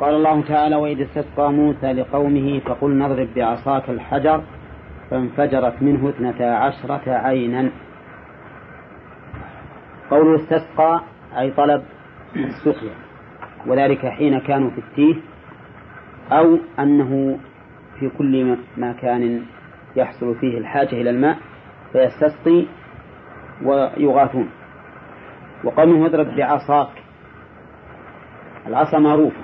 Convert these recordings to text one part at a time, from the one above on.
قال الله تعالى وإذ استسقى موسى لقومه فقل نضرب بعصاك الحجر فانفجرت منه اثنتا عشرة عينا. قوله استسقى أي طلب السقيا وذلك حين كانوا في التيه أو أنه في كل مكان يحصل فيه الحاجة إلى الماء فيستسقي ويغاثون. وقوله اضرب بعصاك العصا معروفة.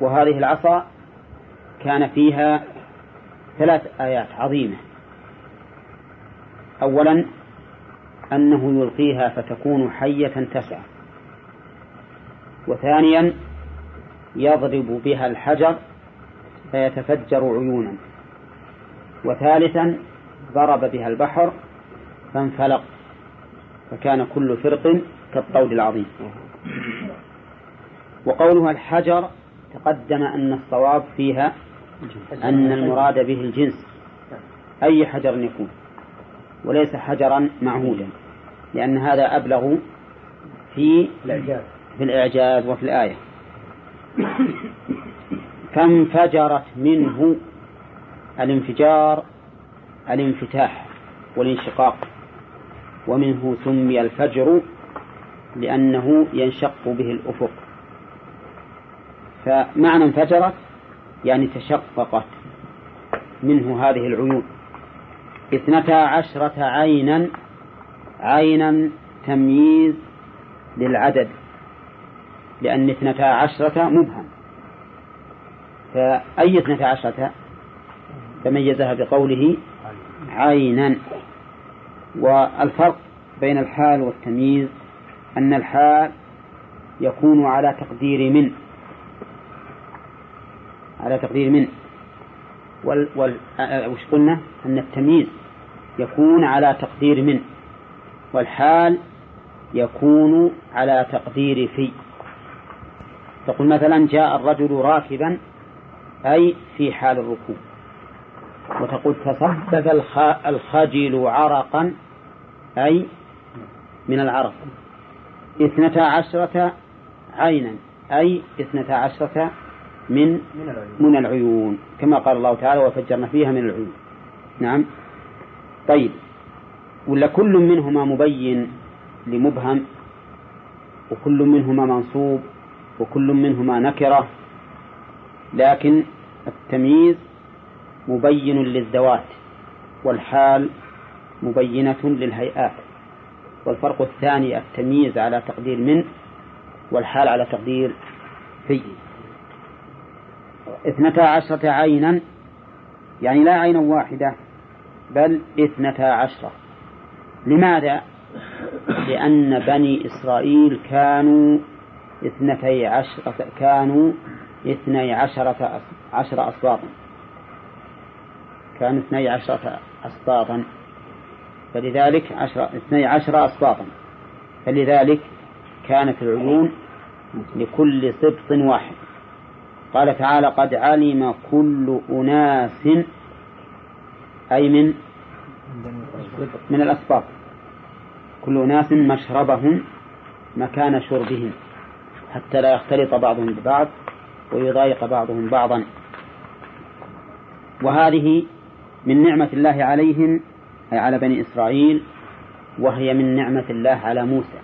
وهذه العصا كان فيها ثلاث آيات عظيمة. أولا أنه يلقيها فتكون حية تسعى وثانيا يضرب بها الحجر فيتفجر عيونا. وثالثا ضرب بها البحر فانفلق. فكان كل فرق كالطود العظيم. وقولها الحجر تقدم أن الصواب فيها أن المراد به الجنس. أي حجر يكون. وليس حجرا معهودا. لأن هذا أبلغ في في الإعجاز وفي الآية. فانفجرت منه الانفجار الانفتاح والانشقاق. ومنه سمي الفجر لأنه ينشق به الأفق. فمعنى انفجرت يعني تشققت منه هذه العيون. اثنتا عشرة عينا عينا تمييز للعدد لأن اثنتا عشرة مبهم. فأي اثنتا عشرة؟ تميزها بقوله عينا. والفرق بين الحال والتمييز أن الحال يكون على تقدير من. على تقدير من وال وش قلنا؟ أن التمييز يكون على تقدير من والحال يكون على تقدير في. تقول مثلا جاء الرجل راكبا أي في حال الركوب وتقول تصدق الخجل عرقا أي من العرق. اثنتا عشرة عينا أي اثنتا عشرة من من العيون. كما قال الله تعالى وفجرنا فيها من العيون. نعم. طيب. ولا كل منهما مبين لمبهم وكل منهما منصوب وكل منهما نكرة لكن التمييز مبين للذوات والحال مبينة للهيئات. والفرق الثاني التمييز على تقدير من والحال على تقدير في. اثنتا عشرة عينا يعني لا عينا واحدة بل اثنتا عشرة لماذا؟ لأن بني إسرائيل كانوا اثنتي عشرة كانوا اثني عشرة عشر أسباطا كانوا اثني عشرة أسباطا فلذلك عشر اثني عشر أسباطا فلذلك كانت العيون لكل سبط واحد. قال تعالى قد علم كل أناس أي من من الأسباط. كل أناس مشربهم مكان شربهم حتى لا يختلط بعضهم ببعض ويضايق بعضهم بعضا. وهذه من نعمة الله عليهم أي على بني إسرائيل وهي من نعمة الله على موسى.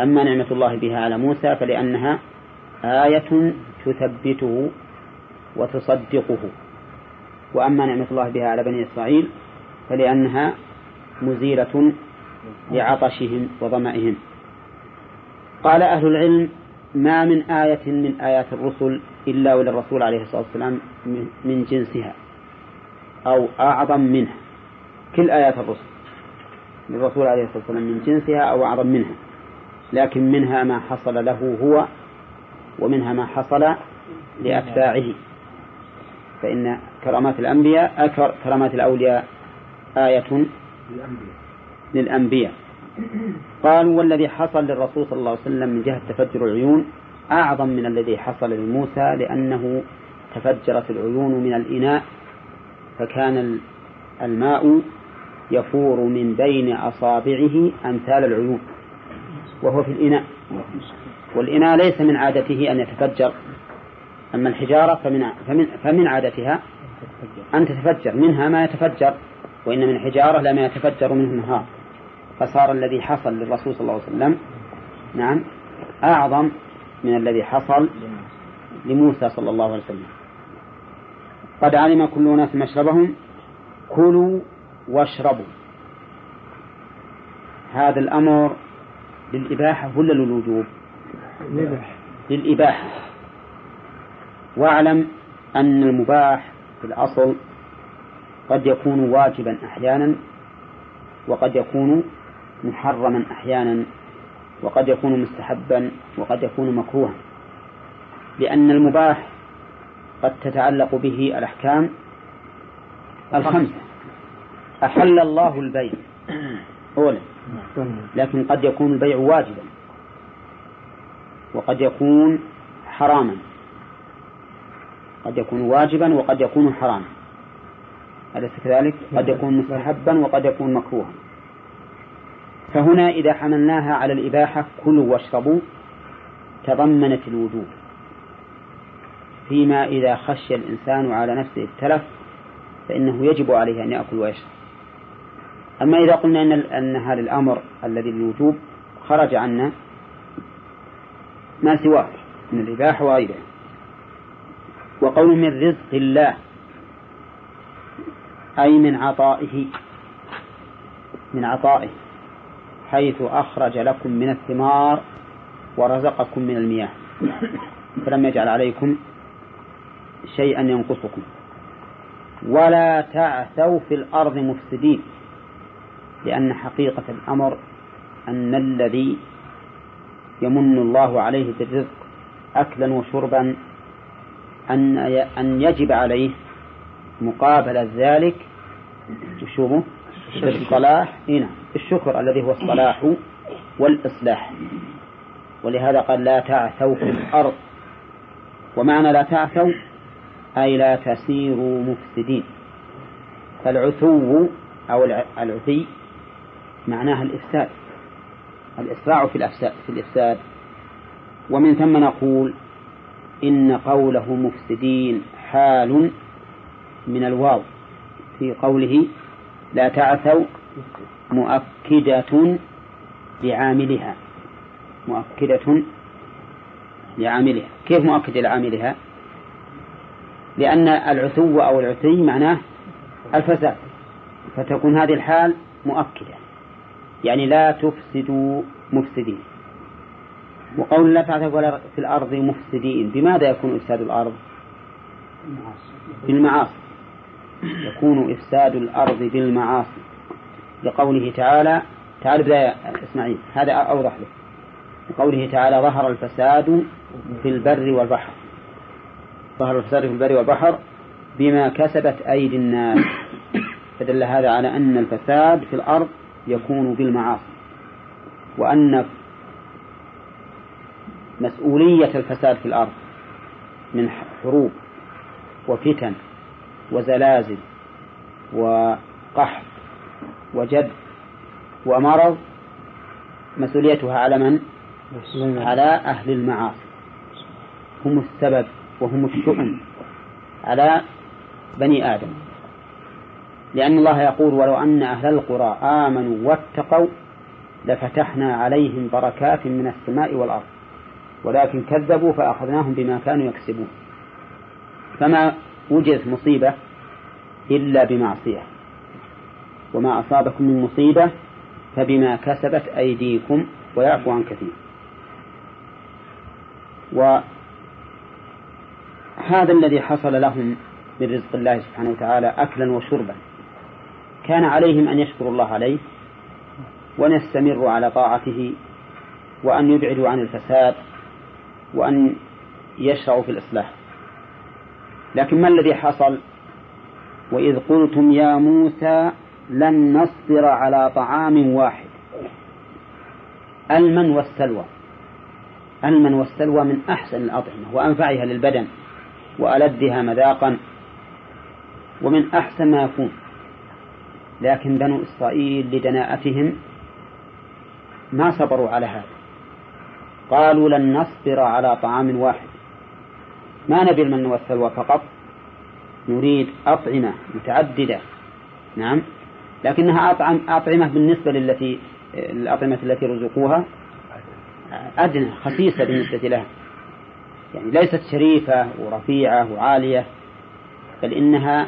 أما نعمة الله بها على موسى فلأنها آية تثبته وتصدقه. وأما نعمة الله بها على بني إسرائيل فلأنها مزيلة لعطشهم وظمئهم قال أهل العلم ما من آية من آيات الرسل إلا وللرسول عليه الصلاة والسلام من جنسها أو أعظم منها. كل آيات الرسل للرسول عليه الصلاة والسلام من جنسها أو أعظم منها لكن منها ما حصل له هو ومنها ما حصل لأتباعه. فإن كرامات الأنبياء كرامات الأولياء آية للأنبياء. قالوا والذي حصل للرسول صلى الله عليه وسلم من جهة تفجر العيون أعظم من الذي حصل لموسى لأنه تفجرت العيون من الإناء فكان الماء يفور من بين أصابعه أمثال العيون وهو في الإناء. والإناء ليس من عادته أن يتفجر. أما الحجارة فمن, فمن, فمن عادتها أن تتفجر. منها ما يتفجر وإن من الحجارة لما يتفجر منه النهار. فصار الذي حصل للرسول صلى الله عليه وسلم نعم أعظم من الذي حصل لموسى صلى الله عليه وسلم. قد علم كل ناس مشربهم كلوا واشربوا. هذا الأمر للإباحة ولا للوجوب؟ للإباحة واعلم أن المباح في الأصل قد يكون واجبا أحيانا وقد يكون محرما أحيانا وقد يكون مستحبا وقد يكون مكروها. لأن المباح قد تتعلق به الأحكام الخمسة أحل الله البيع. أولا. لكن قد يكون البيع واجبا. وقد يكون حراما. قد يكون واجبا وقد يكون حراما. أليس كذلك؟ قد يكون مستحبا وقد يكون مكروها. فهنا إذا حملناها على الإباحة كلوا واشربوا تضمنت الوجوب. فيما إذا خشي الإنسان على نفسه التلف فإنه يجب عليه أن يأكل ويشرب. أما إذا قلنا أن, هذا الأمر الذي للوجوب خرج عنا ما سواه من الإباحة وغيره وقول من رزق الله أي من عطائه من عطائه حيث أخرج لكم من الثمار ورزقكم من المياه. فلم يجعل عليكم شيئا ينقصكم. ولا تعثوا في الأرض مفسدين لأن حقيقة الأمر أن الذي يمن الله عليه بالرزق أكلا وشربا أن أن يجب عليه مقابل ذلك شوفوا الصلاح. هنا الشكر الذي هو الصلاح والإصلاح. ولهذا قال لا تعثوا في الأرض. ومعنى لا تعثوا أي لا تسيروا مفسدين. فالعثو أو العثي معناها الإفساد. الإسراع في الإفساد, في الإفساد. ومن ثم نقول إن قوله مفسدين حال من الواو في قوله لا تعثوا مؤكدة لعاملها مؤكدة لعاملها. كيف مؤكدة لعاملها؟ لأن العثو أو العثي معناه الفساد فتكون هذه الحال مؤكدة. يعني لا تفسدوا مفسدين. وقول لا تعثوا في الأرض مفسدين. بماذا يكون إفساد الأرض؟ بالمعاصي. يكون إفساد الأرض بالمعاصي. لقوله تعالى تعال بداية إسماعيل هذا أوضح له. لقوله تعالى ظهر الفساد في البر والبحر. ظهر الفساد في البر والبحر بما كسبت أيدي الناس. فدل هذا على أن الفساد في الأرض يكون بالمعاصي وأن مسؤولية الفساد في الأرض من حروب وفتن وزلازل وقحط وجد ومرض مسؤوليتها على من؟ على أهل المعاصي هم السبب وهم الشؤم على بني آدم لأن الله يقول ولو أن أهل القرى آمنوا واتقوا لفتحنا عليهم بركات من السماء والأرض ولكن كذبوا فأخذناهم بما كانوا يكسبون. فما وجدت مصيبة إلا بمعصية. وما أصابكم من مصيبة فبما كسبت أيديكم ويعفو عن كثير. وهذا الذي حصل لهم من رزق الله سبحانه وتعالى أكلا وشربا. كان عليهم أن يشكروا الله عليه وأن يستمروا على طاعته وأن يبعدوا عن الفساد وأن يشرعوا في الإصلاح. لكن ما الذي حصل؟ وإذ قلتم يا موسى لن نصبر على طعام واحد. المن والسلوى. المن والسلوى من أحسن الأطعمة وأنفعها للبدن وألدها مذاقا ومن أحسن ما يكون. لكن بنو إسرائيل لدناءتهم ما صبروا على هذا. قالوا لن نصبر على طعام واحد. ما نبي المن والسلوى فقط نريد أطعمة متعددة. نعم. لكنها أطعم أطعمة بالنسبة للتي الأطعمة التي رزقوها أدنى خسيسة بالنسبة لها. يعني ليست شريفة ورفيعة وعالية بل إنها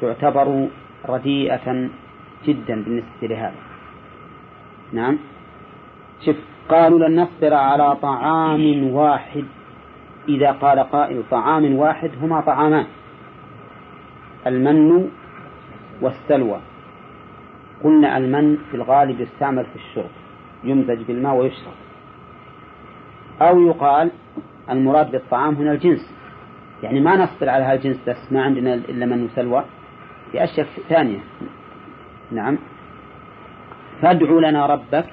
تعتبر رديئة جدا بالنسبة لهذا. نعم. شوف قالوا لن نصبر على طعام واحد. إذا قال قائل طعام واحد هما طعامان. المن والسلوى. قلنا المن في الغالب يستعمل في الشرب يمزج بالماء ويشرب. أو يقال المراد بالطعام هنا الجنس. يعني ما نصبر على هذا الجنس بس ما عندنا إلا من وسلوى. في أشياء ثانية. نعم. فادع لنا ربك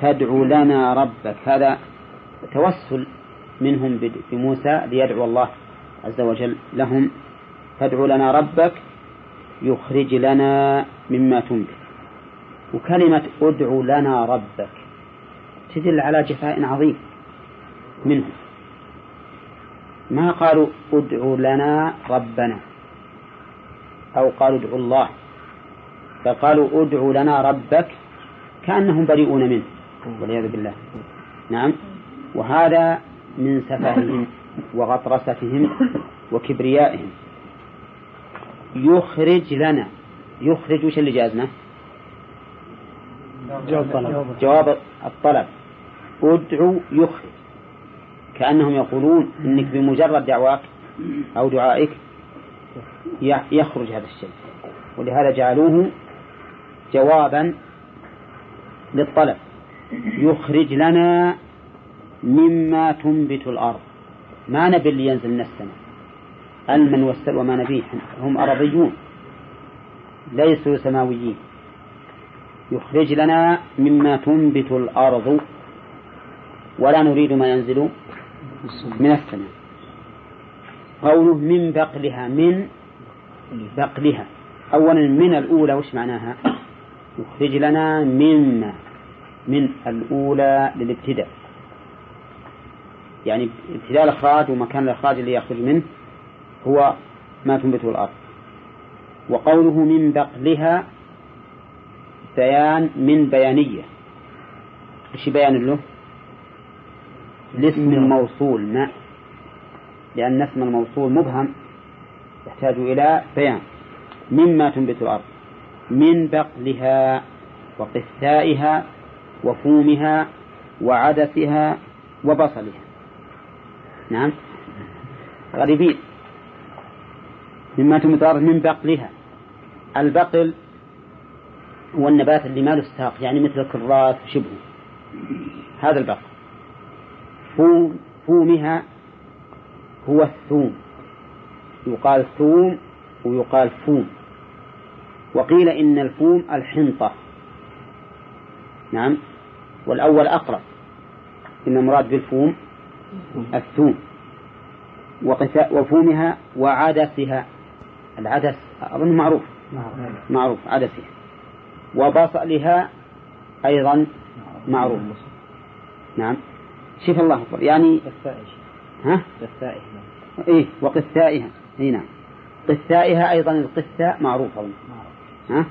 فادع لنا ربك. هذا توسل منهم بموسى ليدعو الله عز وجل لهم. فادع لنا ربك يخرج لنا مما تنبت. وكلمة ادع لنا ربك تدل على جفاء عظيم منهم ما قالوا ادع لنا ربنا أو قالوا ادعوا الله. فقالوا ادع لنا ربك كأنهم بريئون منه. والعياذ بالله. نعم. وهذا من سفههم وغطرستهم وكبريائهم. يخرج لنا. يخرج وش اللي جازنا؟ جواب الطلب. جواب الطلب. ادعو يخرج. كأنهم يقولون إنك بمجرد دعواك أو دعائك يخرج هذا الشيء. ولهذا جعلوه جوابا للطلب يخرج لنا مما تنبت الأرض. ما نبي اللي ينزل من السماء. المن والسلوى ما نبيه. هم أرضيون. ليسوا سماويين. يخرج لنا مما تنبت الأرض. ولا نريد ما ينزل من السماء. قوله من بقلها من بقلها. أولا من الأولى وش معناها؟ يخرج لنا مما من الأولى للابتداء. يعني ابتداء الإخراج ومكان الإخراج اللي يخرج منه هو ما تنبته الأرض. وقوله من بقلها بيان من بيانية. إيش بيان له؟ الاسم الموصول ما؟ لأن اسم الموصول مبهم يحتاج إلى بيان. مما تنبت الأرض. من بقلها وقثائها وفومها وعدسها وبصلها. نعم. غريبين. مما الأرض من بقلها. البقل هو النبات اللي ما له ساق يعني مثل الكراث وشبهه. هذا البقل. فوم فومها هو الثوم. يقال ثوم ويقال فوم. وقيل إن الفوم الحنطة. نعم. والأول أقرب. إن المراد بالفوم الثوم. وفومها وعدسها. العدس أظن معروف. معروف. عدسها. وبصلها أيضا معروف. نعم. شوف الله أكبر. يعني ها؟ قثائها إيه وقثائها إيه نعم. قثائها أيضا القثاء معروف أظن. ها؟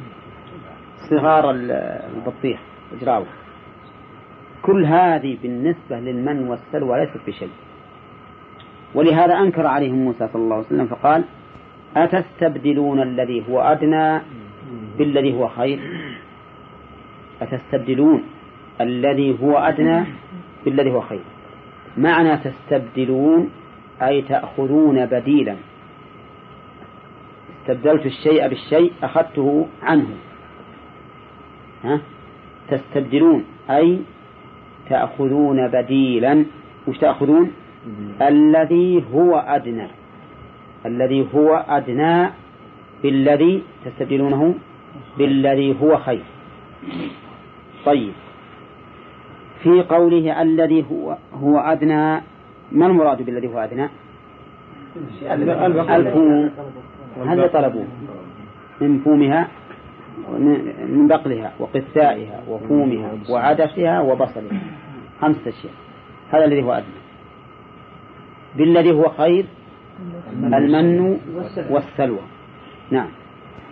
صغار البطيخ إجراوه كل هذه بالنسبة للمن والسلوى ليست بشيء ولهذا أنكر عليهم موسى صلى الله عليه وسلم فقال أتستبدلون الذي هو أدنى بالذي هو خير؟ أتستبدلون الذي هو أدنى بالذي هو خير؟ معنى تستبدلون أي تأخذون بديلا. استبدلت الشيء بالشيء أخذته عنه. ها؟ تستبدلون أي تأخذون بديلا. وش تأخذون؟ الذي هو أدنى. الذي هو أدنى بالذي تستبدلونه؟ بالذي هو خير. طيب. في قوله الذي هو هو أدنى ما المراد بالذي هو أدنى؟ الفوم هذا طلبوه من فومها من بقلها وقثائها وفومها وعدسها وبصلها. خمسة أشياء. هذا الذي هو أدنى. بالذي هو خير المن والسلوى. نعم.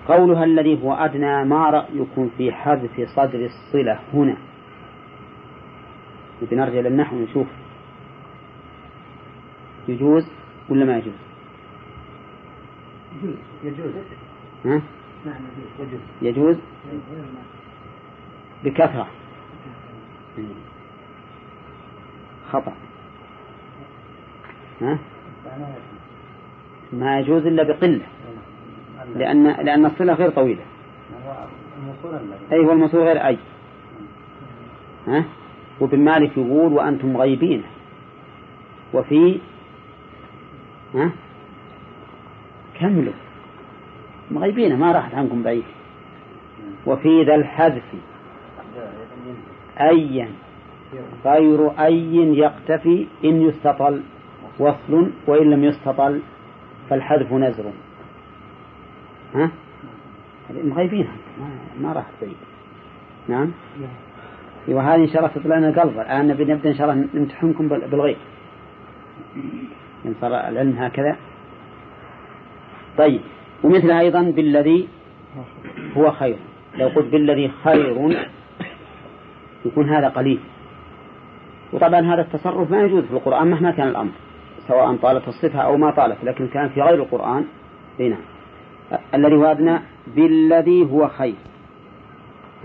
قولها الذي هو أدنى ما رأيكم في حذف صدر الصلة هنا. نرجع للنحو ونشوف. يجوز ولا ما يجوز؟ يجوز. يجوز ها؟ نعم يجوز. يجوز. بكثرة. خطأ. ها؟ ما يجوز إلا بقلة. لأن لأن الصلة غير طويلة. أي هو الموصول غير أي. ها؟ وابن مالك يقول وأنتم غيبين. وفي ها؟ كملوا. مغيبين ما راحت عنكم بعيد. وفي ذا الحذف. أيا. غير أي يقتفي إن يستطل وصل وإن لم يستطل فالحذف نزر ها؟ مغيبين ما راحت بعيد. نعم؟ وهذه إن شاء الله تطلع لنا قلب. الآن نبدأ إن شاء الله نمتحنكم بالغيب. إن صار العلم هكذا. طيب. ومثل أيضا بالذي هو خير. لو قلت بالذي خير يكون هذا قليل. وطبعا هذا التصرف ما يجوز في القرآن مهما كان الأمر سواء طالت الصفة أو ما طالت لكن كان في غير القرآن. هنا الذي هو أدنى بالذي هو خير.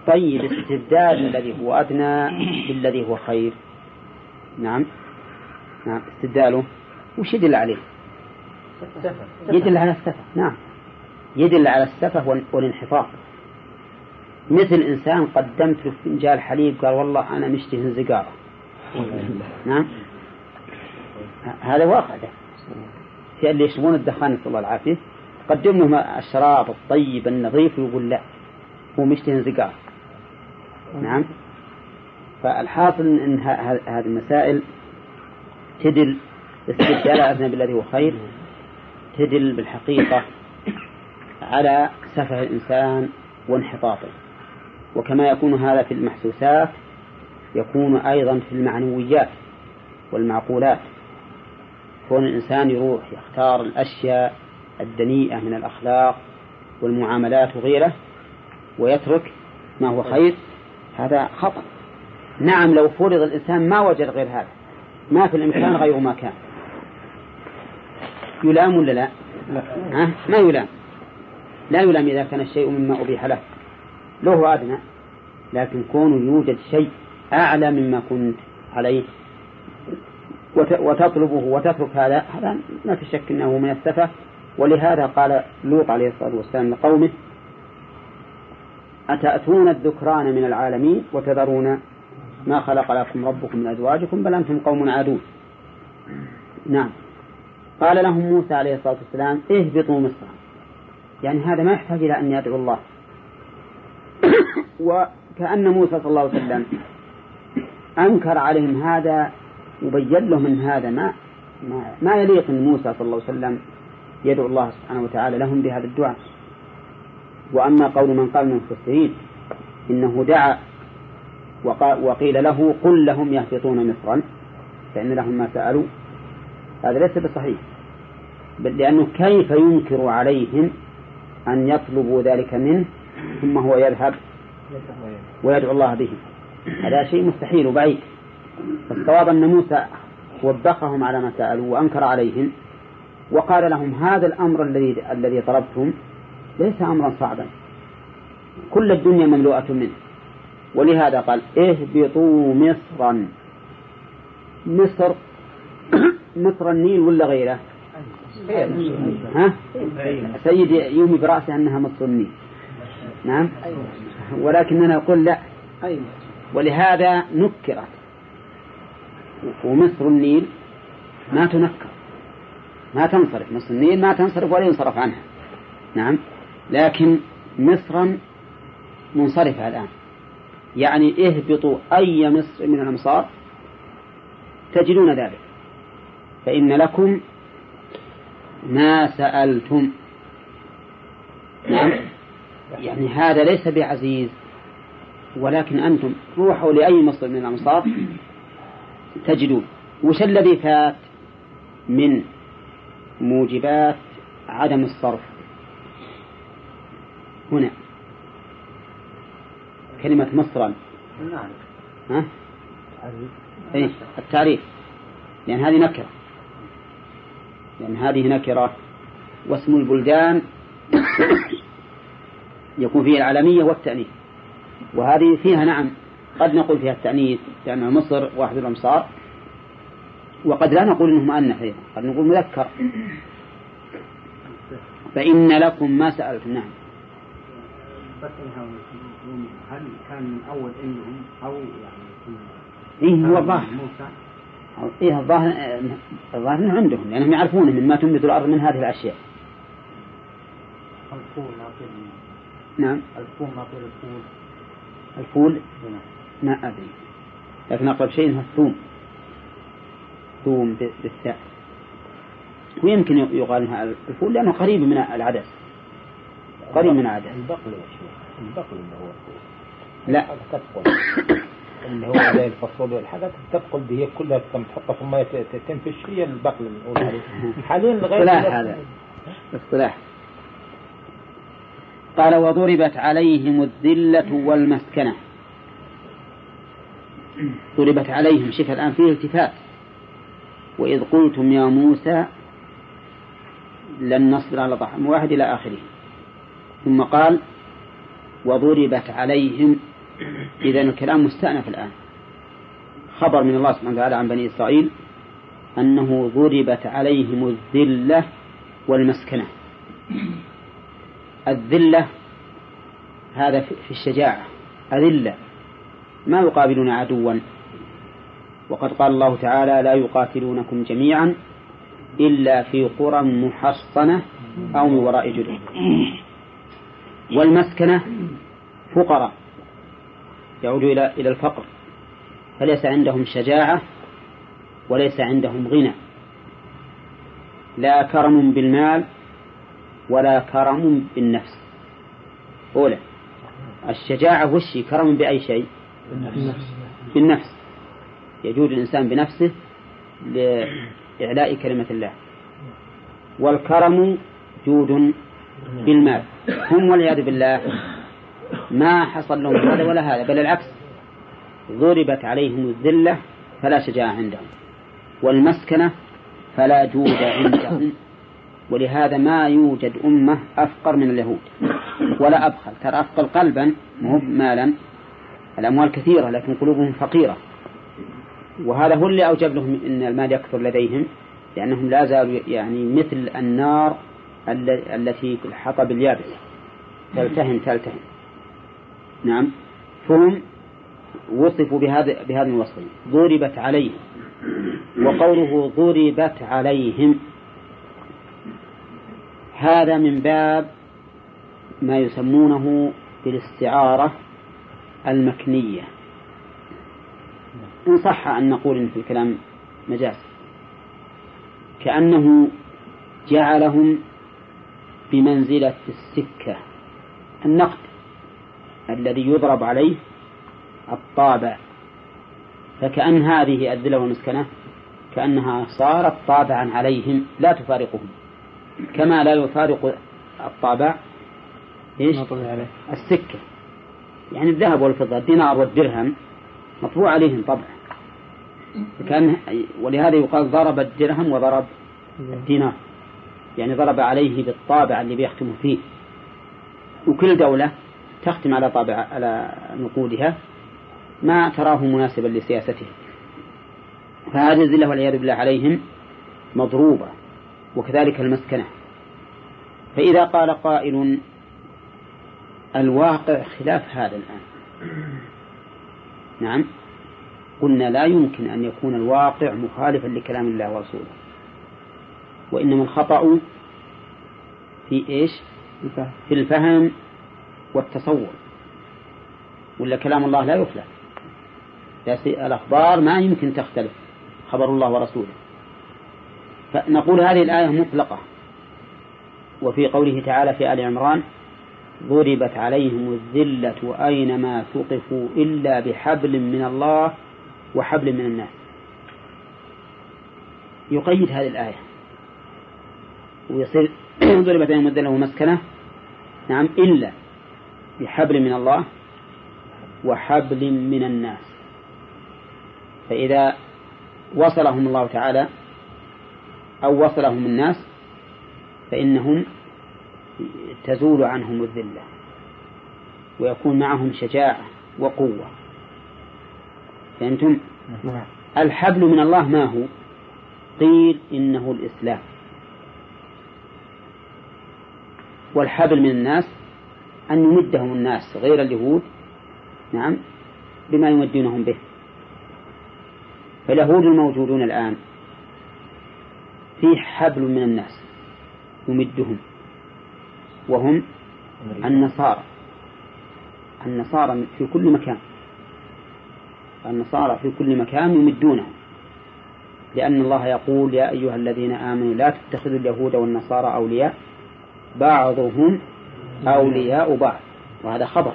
طيب استبدال الذي هو أدنى بالذي هو خير. نعم. نعم. استبداله. وش يدل عليه؟ يدل على السفة. نعم. يدل على السفة والانحطاط. مثل إنسان قدمت له فنجان حليب قال والله أنا مشتهي زقارة نعم. هذا واقع ده. في اللي يشربون الدخان نسأل الله العافية قدم لهم الشراب الطيب النظيف ويقول لا هو مشتهي زقارة نعم. فالحاصل إن هذه المسائل تدل استبدال أذنب بالذي هو خير. تدل بالحقيقة على سفه الإنسان وانحطاطه. وكما يكون هذا في المحسوسات يكون أيضا في المعنويات والمعقولات. كون الإنسان يروح يختار الأشياء الدنيئة من الأخلاق والمعاملات وغيره ويترك ما هو خير هذا خطأ. نعم لو فرض الإنسان ما وجد غير هذا ما في الإمكان غير ما كان. يلام ولا لا؟ لا. ها؟ ما يلام لا يلام إذا كان الشيء مما أبيح له له هو أدنى لكن كون يوجد شيء أعلى مما كنت عليه وتطلبه وتترك هذا هذا ما في شك أنه من السفة ولهذا قال لوط عليه الصلاة والسلام لقومه أتأتون الذكران من العالمين وتذرون ما خلق لكم ربكم من أزواجكم بل أنتم قوم عادون نعم قال لهم موسى عليه الصلاة والسلام اهبطوا مصر. يعني هذا ما يحتاج إلى أن يدعو الله. وكأن موسى صلى الله عليه وسلم أنكر عليهم هذا وبين لهم من هذا ما ما, ما يليق أن موسى صلى الله عليه وسلم يدعو الله سبحانه وتعالى لهم بهذا الدعاء. وأما قول من قال من المفسرين إنه دعا وقيل له قل لهم يهبطون مصرا فإن لهم ما سألوا هذا ليس بصحيح. بل لأنه كيف ينكر عليهم أن يطلبوا ذلك منه ثم هو يذهب ويدعو الله به. هذا شيء مستحيل وبعيد. فالصواب أن موسى وبخهم على ما سألوا وأنكر عليهم وقال لهم هذا الأمر الذي الذي طلبتم ليس أمرا صعبا. كل الدنيا مملوءة منه. ولهذا قال اهبطوا مصرا. مصر مصر النيل ولا غيره؟ ها؟ سيد يومي برأسه أنها مصر النيل. نعم؟ ولكننا نقول لا. ولهذا نكرت ومصر النيل ما تنكر. ما تنصرف. مصر النيل ما تنصرف ولا ينصرف عنها. نعم؟ لكن مصرا منصرفة الآن. يعني اهبطوا أي مصر من الأمصار تجدون ذلك. فإن لكم ما سألتم. نعم. يعني هذا ليس بعزيز ولكن أنتم روحوا لأي مصر من الأمصار تجدون. وش الذي فات من موجبات عدم الصرف؟ هنا. كلمة مصرا. ها؟ إيه التعريف. لأن هذه نكرة. لأن هذه نكرة واسم البلدان يكون فيه العالمية والتأنيث. وهذه فيها نعم قد نقول فيها التأنيث لأن مصر واحد الأمصار. وقد لا نقول إنه مؤنث أيضا قد نقول مذكر. فإن لكم ما سألتم نعم. هل كان أول إنهم أو يعني إيه هو الظاهر. إيه الظاهر الظاهر إنه عندهم لأنهم يعرفون مما تنبت الأرض من هذه الأشياء. الفول نعم. الفول ناطر الفول. الفول؟ نعم. ما أدري. لكن أقرب شيء هو الثوم. ثوم بالثاء. ويمكن يقال إنها الفول لأنه قريب من العدس. قريب من العدس. البقل يا شيخ. البقل اللي هو الفول. لا. اللي هو زي الفصول والحاجات دي هي كلها تحطها في المية تنفش هي البقل اللي نقول عليه حاليا دلوقتي- هذا. اصطلاح. قال وضربت عليهم الذلة والمسكنة. ضربت عليهم شوف الآن فيه التفات. وإذ قلتم يا موسى لن نصبر على طعام واحد إلى آخره. ثم قال وضربت عليهم إذا الكلام مستأنف الآن. خبر من الله سبحانه وتعالى عن بني إسرائيل أنه ضربت عليهم الذلة والمسكنة. الذلة هذا في الشجاعة. أذلة. ما يقابلون عدوا. وقد قال الله تعالى لا يقاتلونكم جميعا إلا في قرى محصنة أو من وراء جدر والمسكنة فقراء. يعود إلى إلى الفقر. فليس عندهم شجاعة وليس عندهم غنى. لا كرم بالمال ولا كرم بالنفس. أولى الشجاعة وشي كرم بأي شيء؟ بالنفس. يجود الإنسان بنفسه لإعلاء كلمة الله. والكرم جود بالمال. هم والعياذ بالله ما حصل لهم هذا ولا هذا بل العكس. ضربت عليهم الذلة فلا شجاعة عندهم والمسكنة فلا جود عندهم. ولهذا ما يوجد أمة أفقر من اليهود ولا أبخل. ترى أفقر قلبا مو مالا الأموال كثيرة لكن قلوبهم فقيرة. وهذا هو اللي أوجب لهم أن المال يكثر لديهم لأنهم لا زالوا يعني مثل النار التي في الحطب اليابس تلتهم تلتهم نعم. فهم وصفوا بهذا بهذا الوصف. ضربت عليهم وقوله ضربت عليهم. هذا من باب ما يسمونه بالاستعارة المكنية. إن صح أن نقول إن في الكلام مجاز. كأنه جعلهم بمنزلة السكة. النقد. الذي يضرب عليه الطابع. فكأن هذه الذلة والمسكنة كأنها صارت طابعا عليهم لا تفارقهم. كما لا يفارق الطابع إيش؟ السكة. يعني الذهب والفضة الدينار والدرهم مطبوع عليهم طبع كان ولهذا يقال ضرب الدرهم وضرب الدينار. يعني ضرب عليه بالطابع اللي بيختم فيه. وكل دولة تختم على طابع على نقودها ما تراه مناسبا لسياستها فهذه الذلة والعياذ بالله عليهم مضروبة وكذلك المسكنة. فإذا قال قائل الواقع خلاف هذا الآن. نعم. قلنا لا يمكن أن يكون الواقع مخالفا لكلام الله ورسوله. وإنما الخطأ في إيش؟ في الفهم والتصور. ولا كلام الله لا يخلف. الأخبار ما يمكن تختلف خبر الله ورسوله. فنقول هذه الآية مطلقة. وفي قوله تعالى في آل عمران ضربت عليهم الذلة أينما ثقفوا إلا بحبل من الله وحبل من الناس. يقيد هذه الآية. ويصير ضربت بين له مسكنة. نعم إلا بحبل من الله وحبل من الناس. فإذا وصلهم الله تعالى أو وصلهم الناس فإنهم تزول عنهم الذلة ويكون معهم شجاعة وقوة. فأنتم نعم. الحبل من الله ما هو؟ قيل إنه الإسلام. والحبل من الناس أن يمدهم الناس غير اليهود نعم بما يمدونهم به. فاليهود الموجودون الآن فيه حبل من الناس يمدهم وهم النصارى. النصارى في كل مكان. النصارى في كل مكان يمدونهم. لأن الله يقول يا أيها الذين آمنوا لا تتخذوا اليهود والنصارى أولياء. بعضهم أولياء بعض. وهذا خبر.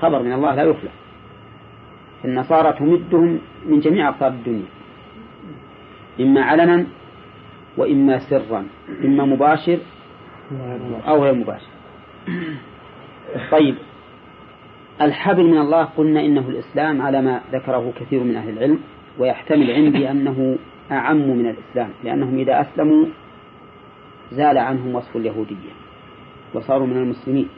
خبر من الله لا يخلف النصارى تمدهم من جميع أقطار الدنيا. إما علنا وإما سرا. إما مباشر أو غير مباشر. طيب. الحبل من الله قلنا إنه الإسلام على ما ذكره كثير من أهل العلم ويحتمل عندي أنه أعم من الإسلام لأنهم إذا أسلموا زال عنهم وصف اليهودية. وصاروا من المسلمين.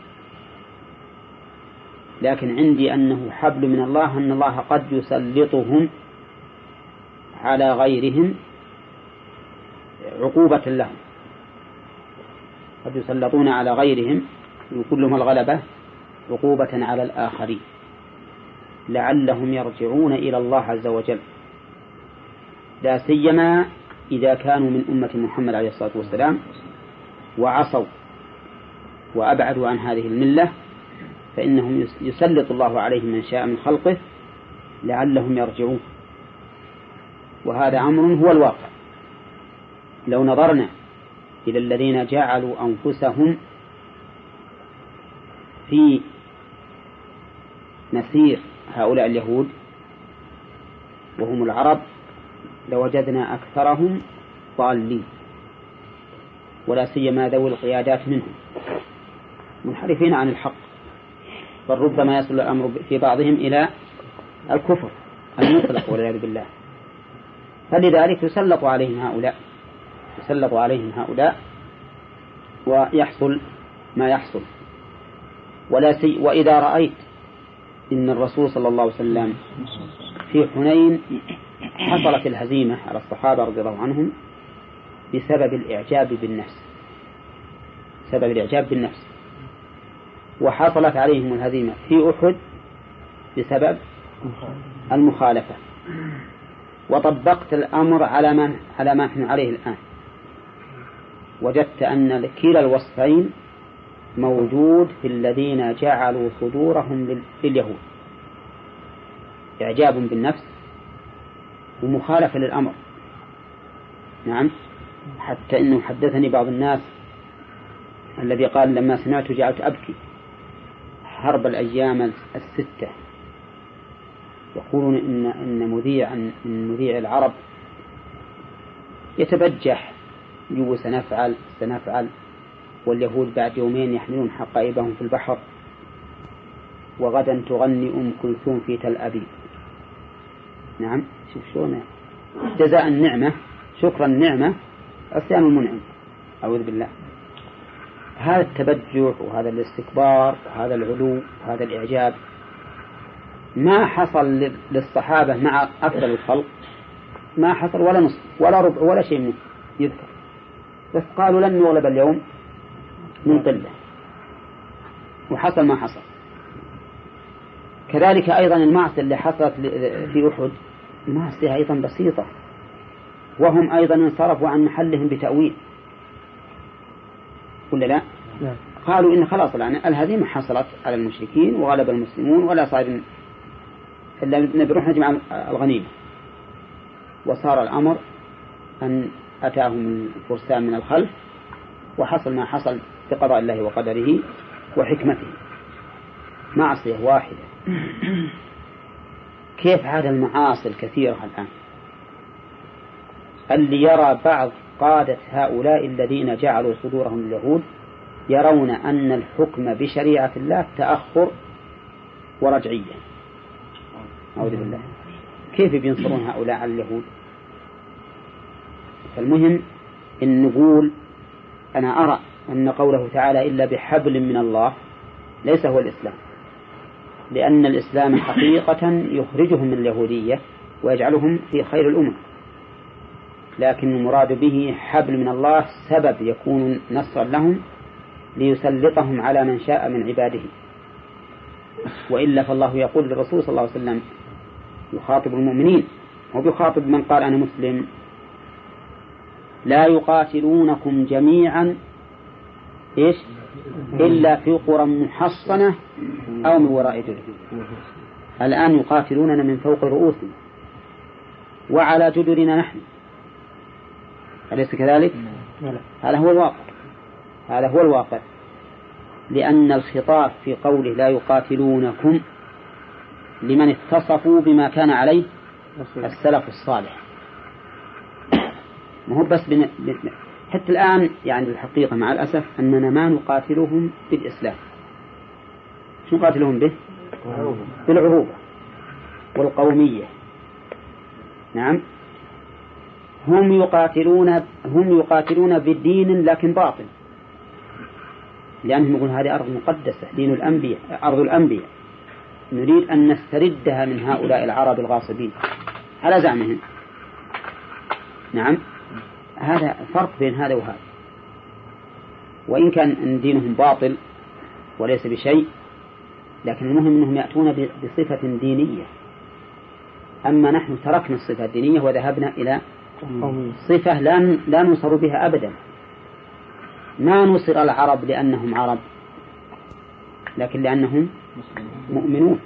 لكن عندي أنه حبل من الله أن الله قد يسلطهم على غيرهم عقوبة لهم. قد يسلطون على غيرهم يكون لهم الغلبة عقوبة على الآخرين. لعلهم يرجعون إلى الله عز وجل. لا سيما إذا كانوا من أمة محمد عليه الصلاة والسلام وعصوا وأبعدوا عن هذه الملة فإنهم يسلط الله عليهم من شاء من خلقه لعلهم يرجعون. وهذا أمر هو الواقع. لو نظرنا إلى الذين جعلوا أنفسهم في مسير هؤلاء اليهود وهم العرب لوجدنا أكثرهم ضالين ولا سيما ذوي القيادات منهم. منحرفين عن الحق. بل ربما يصل الأمر في بعضهم إلى الكفر المطلق والعياذ بالله. فلذلك يسلط عليهم هؤلاء يسلط عليهم هؤلاء ويحصل ما يحصل. ولا سي وإذا رأيت إن الرسول صلى الله عليه وسلم في حنين حصلت الهزيمة على الصحابة رضي الله عنهم بسبب الإعجاب بالنفس سبب الإعجاب بالنفس. وحصلت عليهم الهزيمة في أحد بسبب المخالفة. وطبقت الأمر على ما على ما نحن عليه الآن. وجدت أن كلا الوصفين موجود في الذين جعلوا صدورهم لليهود. إعجاب بالنفس ومخالفة للأمر. نعم. حتى إنه حدثني بعض الناس الذي قال لما سمعت جعلت أبكي. حرب الأيام الستة. يقولون إن إن مذيع من مذيع العرب يتبجح يقول سنفعل سنفعل واليهود بعد يومين يحملون حقائبهم في البحر. وغدا تغني أم كلثوم في تل أبيب. نعم شوف شلون. جزاء النعمة شكر النعمة عصيان المنعم. أعوذ بالله. هذا التبجح وهذا الاستكبار وهذا العلو وهذا الإعجاب ما حصل للصحابة مع أفضل الخلق ما حصل ولا نصف ولا ربع ولا شيء منه يذكر. بس قالوا لن نغلب اليوم من قلة. وحصل ما حصل. كذلك أيضا المعصية اللي حصلت في أحد المعصية أيضا بسيطة. وهم أيضا انصرفوا عن محلهم بتأويل. ولا لا؟ لا. قالوا إن خلاص الآن الهزيمة حصلت على المشركين وغلب المسلمون ولا صار إلا نبي نجمع الغنيمة وصار الأمر أن أتاهم الفرسان من الخلف وحصل ما حصل بقضاء الله وقدره وحكمته معصية واحدة كيف عاد المعاصي الكثيرة الآن اللي يرى بعض قادة هؤلاء الذين جعلوا صدورهم اليهود يرون أن الحكم بشريعة الله تأخر ورجعية. أعوذ بالله. كيف بينصرون هؤلاء على اليهود؟ فالمهم أن نقول أنا أرى أن قوله تعالى إلا بحبل من الله ليس هو الإسلام. لأن الإسلام حقيقة يخرجهم من اليهودية ويجعلهم في خير الأمم. لكن المراد به حبل من الله سبب يكون نصرا لهم ليسلطهم على من شاء من عباده. وإلا فالله يقول للرسول صلى الله عليه وسلم يخاطب المؤمنين. وبيخاطب من قال أنا مسلم. لا يقاتلونكم جميعا إيش؟ إلا في قرى محصنة أو من وراء جدر الآن يقاتلوننا من فوق رؤوسنا. وعلى جدرنا نحن. أليس كذلك؟ هذا هو الواقع. هذا هو الواقع. لأن الخطاب في قوله لا يقاتلونكم لمن اتصفوا بما كان عليه السلف الصالح. ما هو بس بن... حتى الآن يعني الحقيقة مع الأسف أننا ما نقاتلهم بالإسلام. شو نقاتلهم به؟ بالعروبة والقومية. نعم. هم يقاتلون هم يقاتلون بدين لكن باطل. لأنهم يقولون هذه أرض مقدسة دين الأنبياء أرض الأنبياء. نريد أن نستردها من هؤلاء العرب الغاصبين. على زعمهم. نعم. هذا فرق بين هذا وهذا. وإن كان دينهم باطل وليس بشيء لكن المهم أنهم يأتون بصفة دينية. أما نحن تركنا الصفة الدينية وذهبنا إلى صفة لا لا ننصر بها أبدا. ما نصر العرب لأنهم عرب لكن لأنهم مؤمنون.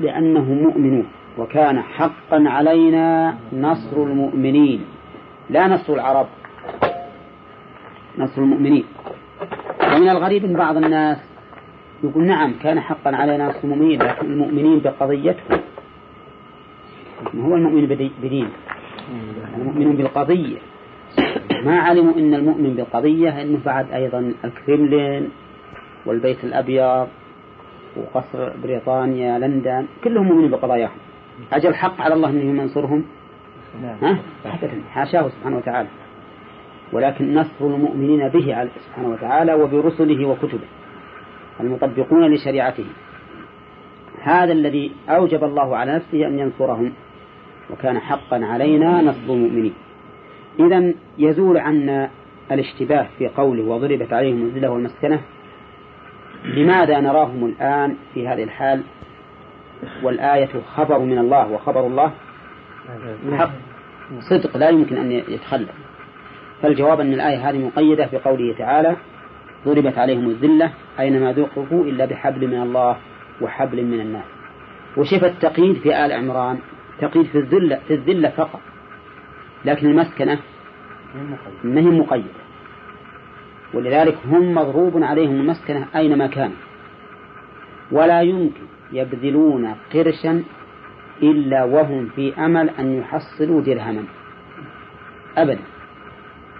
لأنهم مؤمنون. وكان حقا علينا نصر المؤمنين. لا نصر العرب نصر المؤمنين. ومن الغريب أن بعض الناس يقول نعم كان حقا علينا نصر المؤمنين لكن المؤمنين بقضيتهم. هو المؤمن بدين؟ المؤمن بالقضية. ما علموا أن المؤمن بالقضية أنه بعد أيضا الكريملين والبيت الأبيض وقصر بريطانيا لندن كلهم مؤمنين بقضاياهم أجل حق على الله أنه ينصرهم. ها؟ حاشاه سبحانه وتعالى. ولكن نصر المؤمنين به سبحانه وتعالى وبرسله وكتبه المطبقون لشريعته. هذا الذي أوجب الله على نفسه أن ينصرهم. وكان حقا علينا نصر المؤمنين. إذا يزول عنا الاشتباه في قوله وضربت عليهم الذلة والمسكنة لماذا نراهم الآن في هذه الحال؟ والآية خبر من الله وخبر الله. حق. صدق لا يمكن أن يتخلف. فالجواب أن الآية هذه مقيدة بقوله تعالى ضربت عليهم الذلة أينما ذوقفوا إلا بحبل من الله وحبل من الناس. وشف التقييد في آل عمران تقييد في الذلة في الذلة فقط. لكن المسكنة ما هي مقيدة. ولذلك هم مضروب عليهم المسكنة أينما كان ولا يمكن يبذلون قرشا إلا وهم في أمل أن يحصلوا درهما. أبدا.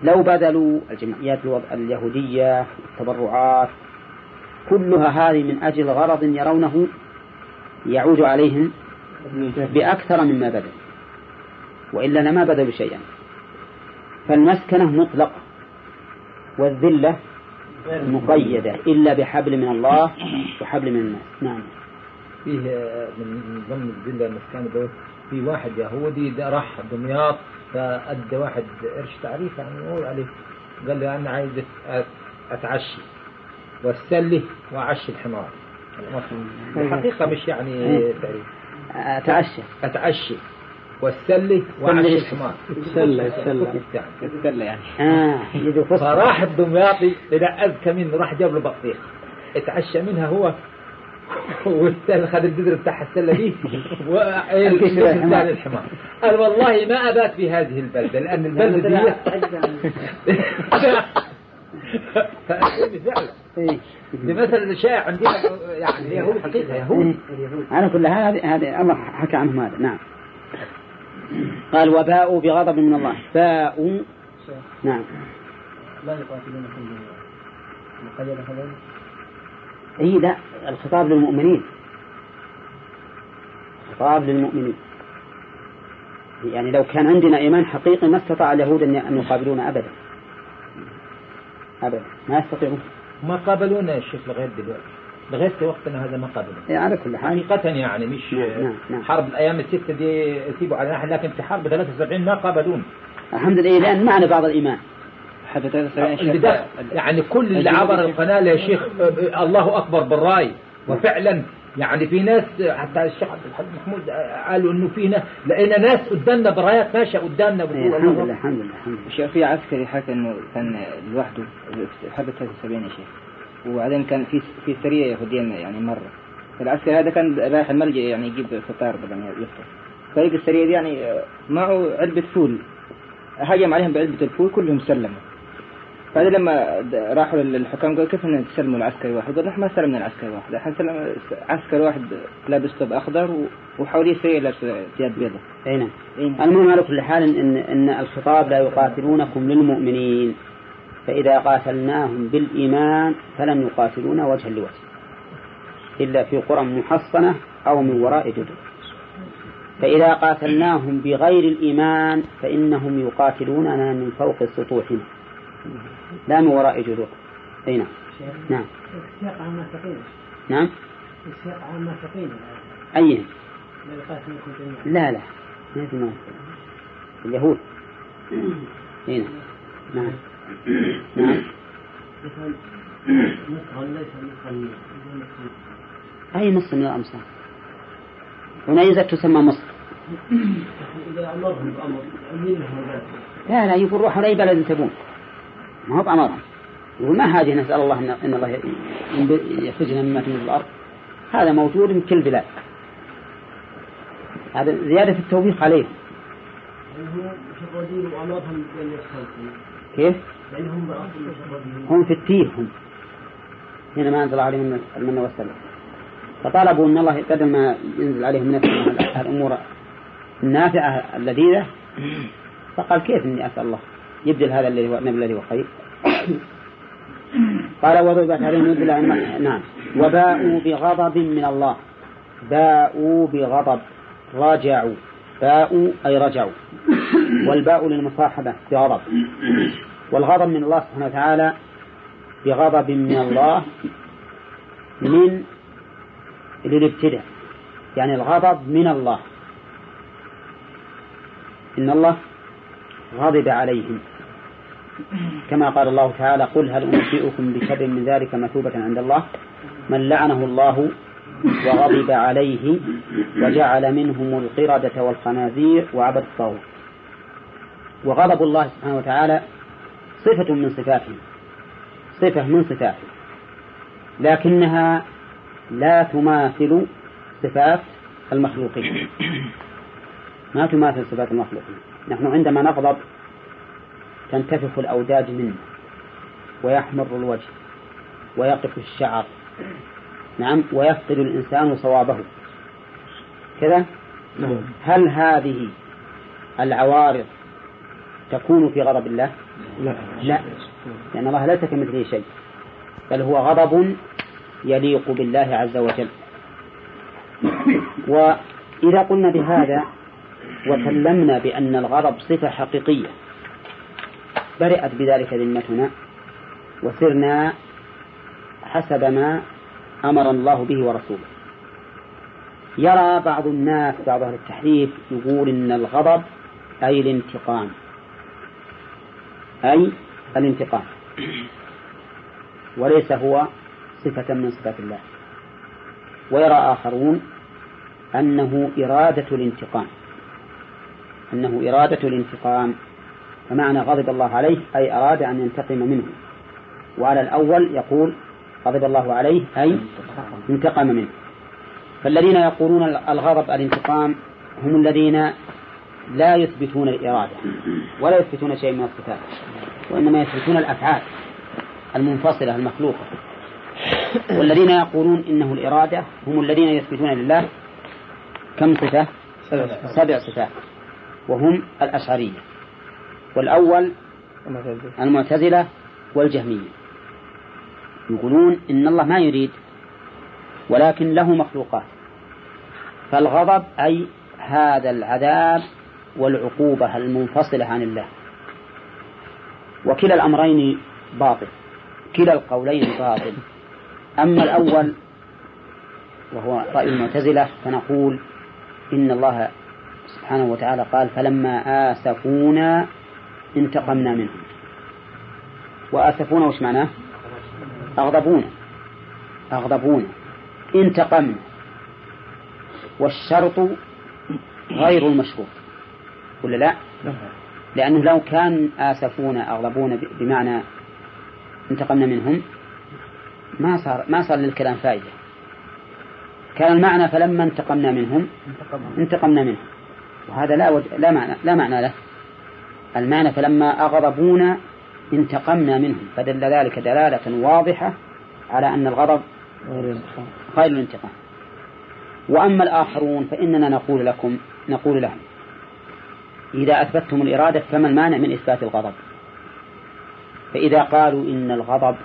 لو بذلوا الجمعيات اليهودية التبرعات كلها هذه من أجل غرض يرونه يعود عليهم بأكثر مما بذل وإلا لما بذلوا شيئا. فالمسكنة مطلقة. والذلة مقيدة. إلا بحبل من الله وحبل من الناس. نعم. فيه من ضمن الذلة المسكنة في واحد يهودي راح دمياط فأدى واحد قرش تعريف يعني هو عليه. قال له أنا عايز أتعشي وأستله وأعشي الحمار. الحقيقة مش يعني إيه. تعريف. أتعشى. أتعشى. والسلة وعشي الحمار. السلة السلة. السلة يعني. آه فراح الدمياطي إذا أذكى منه راح جاب له بطيخ. اتعشى منها هو. والسلة خد البذر بتاع السلة دي. وقال الحمار. قال والله ما أبات في هذه البلدة لأن البلدة دي فعلا لمثل شائع عندنا يعني يهود حقيقة. يهود على كل هذه هذه الله حكى عنهم هذا. نعم. قال وباءوا بغضب من الله. باءوا نعم. لا يقاتلونكم مقيد هذا إي لا. الخطاب للمؤمنين. خطاب للمؤمنين. يعني لو كان عندنا إيمان حقيقي ما استطاع اليهود أن يقابلونا أبدا. أبدا. ما يستطيعون. ما قابلونا يا شيخ لغاية دلوقتي. لغاية وقتنا هذا ما قابلونا. إيه، على كل حال. حقيقة يعني مش نعم، نعم، نعم. حرب الأيام الستة دي سيبوا على نحن لكن في حرب 73 ما قابلونا. الحمد لله لأن معنا بعض الإيمان. حتى 73 اللي ده يعني كل اللي عبر القناة يا شيخ الله أكبر بالرأي. وفعلا يعني في ناس حتى الشيخ عبد الحليم محمود قالوا إنه في ناس لقينا ناس قدامنا برايات ماشية قدامنا إيه، بتقول الحمد لله الحمد لله الحمد لله. الشيخ في عسكري حكى إنه كان لوحده حرب 73 يا شيخ. وبعدين كان في في سريه يهوديه يعني مرة. فالعسكري هذا كان رايح الملجأ يعني يجيب فطار طبعا يفطر. فريق السريه دي يعني معه علبة فول. هجم عليهم بعلبة الفول كلهم سلموا. بعدين لما راحوا للحكام قالوا كيف ان تسلموا العسكري واحد؟ قالوا ما سلمنا العسكري واحد، إحنا سلم عسكري واحد لابس ثوب أخضر وحواليه سريه لابسه ثياب بيضاء. أي نعم إيه. المهم على كل حال إن, إن الخطاب لا يقاتلونكم للمؤمنين فإذا قاتلناهم بالإيمان فلم يقاتلونا وجها لوجه إلا في قرى محصنة أو من وراء جدر فإذا قاتلناهم بغير الإيمان فإنهم يقاتلوننا من فوق سطوحنا لا من وراء جدر أي نعم. نعم. السياق على المنافقين. نعم. السياق على المنافقين. أيهم لا جميعا. لا لا. ما في منافق. اليهود. هنا نعم. نعم. مثلا مصر ليس مصر أي مصر من الأمصار عنيزة تسمى مصر إذا أمرهم بأمر لا لا يقول روحوا لأي بلد تبون. ما هو بأمرهم يقول ما حاجة نسأل الله إن, الله يخرجنا مما تنبت الأرض. هذا موجود في كل بلاد هذا زيادة التوبيخ عليه. كيف؟ هم في التيه هم. هنا ما أنزل عليهم المن والسلام فطلبوا أن الله بدل ما ينزل عليهم من الأمور النافعة اللذيذة. فقال كيف إني أسأل الله؟ يبدل هذا الذي هو النبي الذي هو خير قال وضربت عليهم مثل نعم. وباءوا بغضب من الله. باءوا بغضب. رجعوا باءوا أي رجعوا. والباء للمصاحبة بغضب. والغضب من الله سبحانه وتعالى بغضب من الله من للابتداء يعني الغضب من الله. إن الله غضب عليهم. كما قال الله تعالى قل هل أنبئكم بشر من ذلك مثوبة عند الله؟ من لعنه الله وغضب عليه وجعل منهم القردة والخنازير وعبد الطاغوت. وغضب الله سبحانه وتعالى صفة من صفاته صفة من صفاته لكنها لا تماثل صفات المخلوقين. ما تماثل صفات المخلوقين. نحن عندما نغضب تنتفخ الأوداج منا ويحمر الوجه ويقف الشعر. نعم ويفقد الإنسان صوابه. كذا؟ هل هذه العوارض تكون في غضب الله؟ لا. لا. لأن الله ليس كمثله شيء بل هو غضب يليق بالله عز وجل. وإذا قلنا بهذا وسلمنا بأن الغضب صفة حقيقية برئت بذلك ذمتنا وسرنا حسب ما أمر الله به ورسوله. يرى بعض الناس بعض أهل التحريف يقول إن الغضب أي الانتقام. أي الانتقام. وليس هو صفة من صفات الله. ويرى آخرون أنه إرادة الانتقام. أنه إرادة الانتقام. فمعنى غضب الله عليه أي أراد أن ينتقم منه. وعلى الأول يقول غضب الله عليه أي انتقم منه. فالذين يقولون الغضب الانتقام هم الذين لا يثبتون الإرادة ولا يثبتون شيء من الصفات وإنما يثبتون الأفعال المنفصلة المخلوقة. والذين يقولون إنه الإرادة هم الذين يثبتون لله كم صفة؟ سبع صفات. وهم الأشعرية. والأول المعتزلة. والجهمية. يقولون إن الله ما يريد ولكن له مخلوقات. فالغضب أي هذا العذاب والعقوبة المنفصلة عن الله. وكلا الأمرين باطل كلا القولين باطل. أما الأول وهو رأي المعتزلة فنقول إن الله سبحانه وتعالى قال فلما آسفونا انتقمنا منهم وآسفونا وش معناه؟ أغضبونا. أغضبونا. انتقمنا. والشرط غير المشروط. ولا لا؟ لأنه لو كان آسفونا أغضبونا بمعنى انتقمنا منهم ما صار ما صار للكلام فائدة. كان المعنى فلما انتقمنا منهم انتقمنا منهم وهذا لا وجه لا معنى لا معنى له. المعنى فلما أغضبونا انتقمنا منهم فدل ذلك دلالة واضحة على أن الغضب غير الانتقام. وأما الآخرون فإننا نقول لكم نقول لهم إذا أثبتتم الإرادة فما المانع من إثبات الغضب؟ فإذا قالوا إن الغضب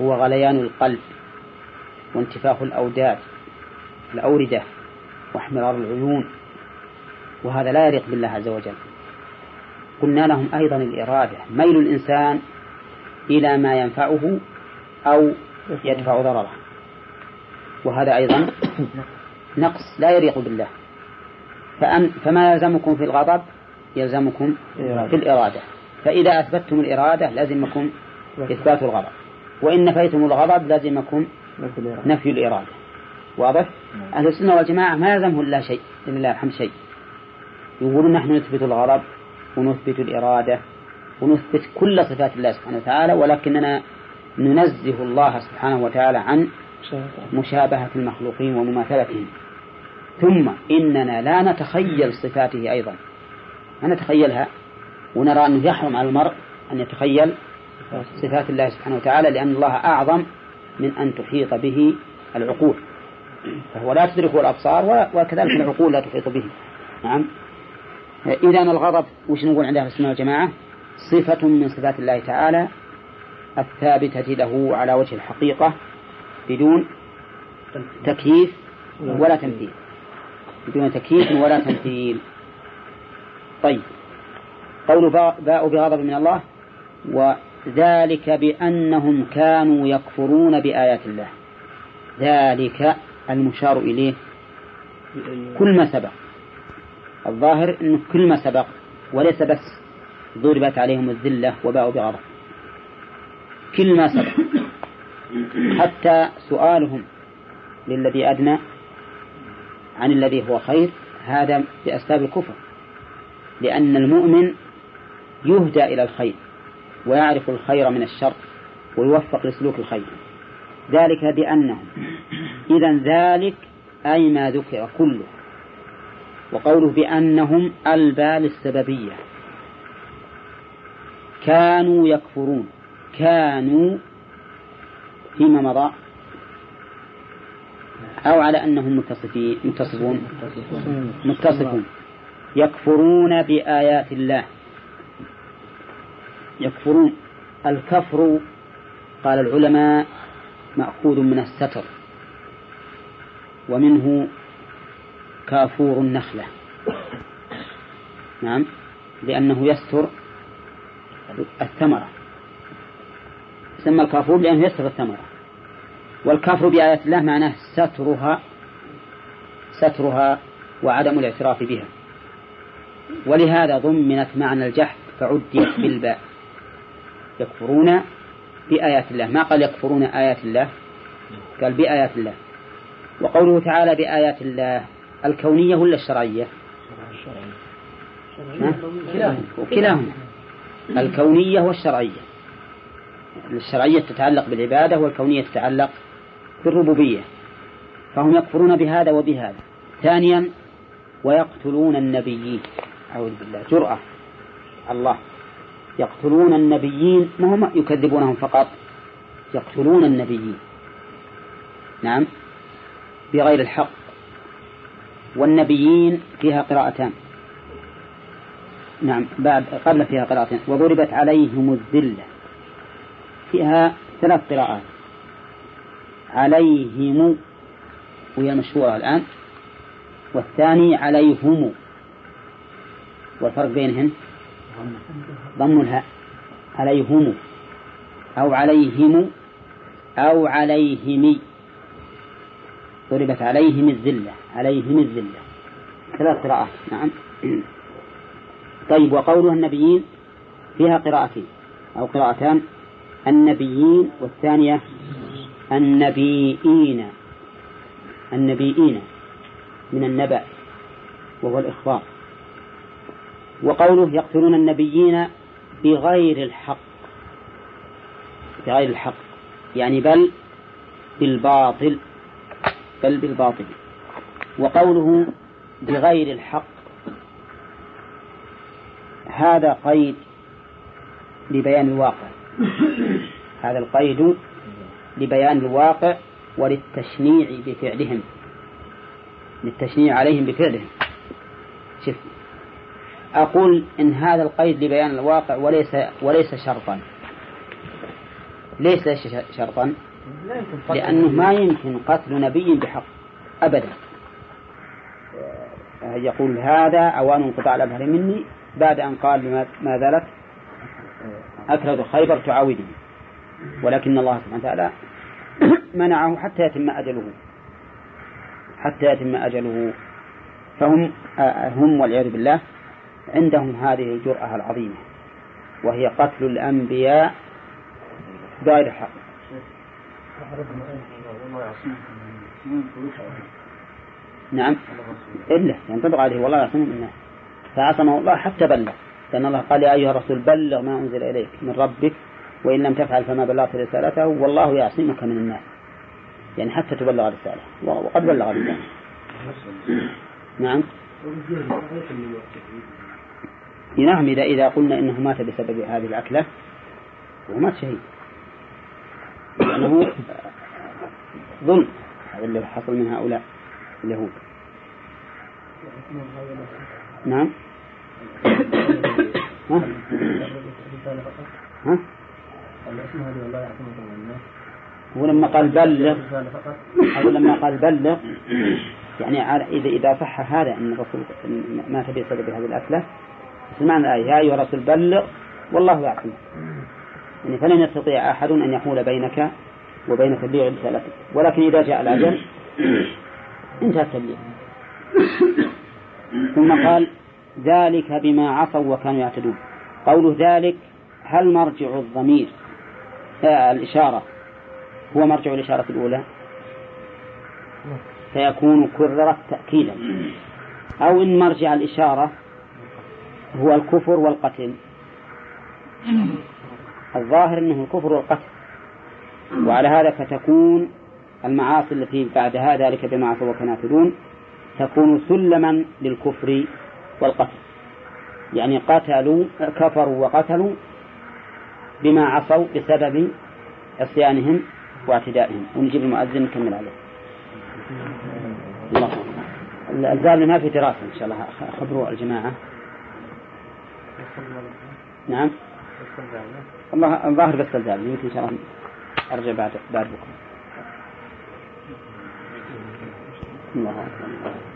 هو غليان القلب وانتفاخ الأوداد الأوردة واحمرار العيون وهذا لا يليق بالله عز وجل. قلنا لهم أيضا الإرادة. ميل الإنسان إلى ما ينفعه أو يدفع ضرره. وهذا أيضا نقص لا يليق بالله. فما يلزمكم في الغضب؟ يلزمكم في الإرادة. فإذا أثبتتم الإرادة لازمكم إثبات الغضب. وإن نفيتم الغضب لازمكم نفي الإرادة. واضح؟ أهل السنة والجماعة ما يلزمه إلا شيء. لله الحمد شيء يقولون نحن نثبت الغضب ونثبت الإرادة ونثبت كل صفات الله سبحانه وتعالى ولكننا ننزه الله سبحانه وتعالى عن مشابهة. المخلوقين ومماثلتهم. ثم إننا لا نتخيل صفاته أيضا. ما نتخيلها. ونرى أنه يحرم على المرء أن يتخيل صفات الله سبحانه وتعالى لأن الله أعظم من أن تحيط به العقول. فهو لا تدركه الأبصار وكذلك العقول لا تحيط به. نعم. إذا الغضب وش نقول عند أهل السنة والجماعة؟ صفة من صفات الله تعالى الثابتة له على وجه الحقيقة بدون تكييف ولا تمثيل. بدون تكييف ولا تمثيل. طيب. قول باء بغضب من الله وذلك بأنهم كانوا يكفرون بآيات الله. ذلك المشار إليه. كل ما سبق. الظاهر أنه كل ما سبق وليس بس ضربت عليهم الذلة وباءوا بغضب. كل ما سبق. حتى سؤالهم للذي أدنى عن الذي هو خير هذا بأسباب الكفر. لأن المؤمن يهدى إلى الخير ويعرف الخير من الشر ويوفق لسلوك الخير. ذلك بأنهم إذا ذلك أي ما ذكر كله. وقوله بأنهم البال السببية. كانوا يكفرون. كانوا فيما مضى. أو على أنهم متصفين متصفون. متصفون. يكفرون بآيات الله. يكفرون. الكفر قال العلماء مأخوذ من الستر. ومنه كافور النخلة. نعم؟ لأنه يستر الثمرة. يسمى الكافور لأنه يستر الثمرة. والكفر بآيات الله معناه سترها سترها وعدم الاعتراف بها. ولهذا ضمنت معنى الجحد فعديت بالباء. يكفرون بآيات الله. ما قال يكفرون آيات الله؟ قال بآيات الله. وقوله تعالى بآيات الله. الكونية ولا الشرعية؟ وكلاهما الكونية والشرعية. الشرعية تتعلق بالعبادة والكونية تتعلق بالربوبية. فهم يكفرون بهذا وبهذا. ثانيا ويقتلون النبيين. أعوذ بالله. جرأة. الله. يقتلون النبيين. ما هم يكذبونهم فقط. يقتلون النبيين. نعم. بغير الحق. والنبيين فيها قراءتان. نعم بعد قبل فيها قراءتين. وضربت عليهم الذلة. فيها ثلاث قراءات. عليهم وهي المشهورة الآن. والثاني عليهم. والفرق بينهن؟ ضم الهاء. عليهم. أو عليهم. أو عليهم. ضربت عليهم الذلة عليهم الذلة. ثلاث قراءات نعم. طيب وقولها النبيين فيها قراءتين أو قراءتان النبيين والثانية النبيين النبيين من النبأ وهو الإخبار. وقوله يقتلون النبيين بغير الحق بغير الحق يعني بل بالباطل. بل بالباطل وقوله بغير الحق هذا قيد لبيان الواقع. هذا القيد لبيان الواقع وللتشنيع بفعلهم. للتشنيع عليهم بفعلهم. شف أقول إن هذا القيد لبيان الواقع وليس وليس شرطا. ليس شرطا. لأنه ما يمكن قتل نبي بحق أبدا. يقول هذا أوان انقطاع الأبهر مني بعد أن قال ما زالت أكلة خيبر تعاودني ولكن الله سبحانه وتعالى منعه حتى يتم أجله. حتى يتم أجله. فهم هم والعياذ بالله عندهم هذه الجرأة العظيمة وهي قتل الأنبياء بغير حق. نعم. إلا ينطبق عليه والله يعصمه من الناس فعصمه الله حتى بلغ. لأن الله قال يا أيها الرسول بلغ ما أنزل إليك من ربك وإن لم تفعل فما بلغت رسالته والله يعصمك من الناس. يعني حتى تبلغ الرسالة وقد بلغ الرسالة نعم. نعم إذا إذا قلنا إنه مات بسبب هذه الأكلة وهو مات شهيد. لأنه ظلم هذا اللي حصل من هؤلاء اليهود نعم ها؟ ها؟ هو لما قال بلغ أو لما قال بلغ يعني إذا إذا صح هذا أن الرسول مات بسبب هذه الأكلة سمعنا الآية يا أيها الرسول بلغ والله يعصمك يعني فلن يستطيع أحد أن يحول بينك وبين تبليغ رسالتك ولكن إذا جاء الأجل انتهى التبليغ. ثم قال ذلك بما عصوا وكانوا يعتدون. قوله ذلك هل مرجع الضمير؟ آه الإشارة. هو مرجع الإشارة الأولى. فيكون كررت تأكيدا. أو إن مرجع الإشارة هو الكفر والقتل. الظاهر أنه الكفر والقتل. وعلى هذا فتكون المعاصي التي بعد ذلك بما عصوا وكانوا تكون سلما للكفر والقتل. يعني قتلوا كفروا وقتلوا بما عصوا بسبب عصيانهم واعتدائهم. ونجيب المؤذن نكمل عليه. الله الزال ما في دراسة إن شاء الله خبروا الجماعة. نعم. الله الظاهر بس الزال يمكن إن شاء الله أرجع بعد بعد بكرة. الله أكبر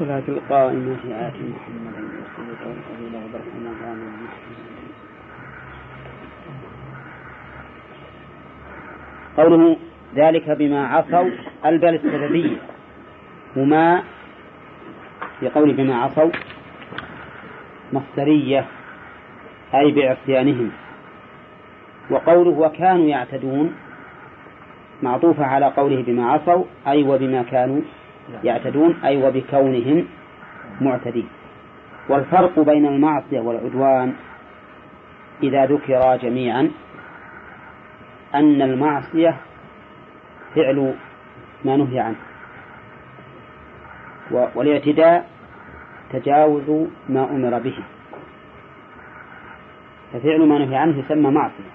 الصلاة القائمة في آت محمد والصلاة والفضيلة وبركنا غانم قوله ذلك بما عصوا البل السببية وما في قوله بما عصوا مصدرية أي بعصيانهم. وقوله وكانوا يعتدون معطوفة على قوله بما عصوا أي وبما كانوا يعتدون أي وبكونهم معتدين. والفرق بين المعصية والعدوان إذا ذكرا جميعا أن المعصية فعل ما نهي عنه والاعتداء تجاوز ما أمر به. ففعل ما نهي عنه يسمى معصية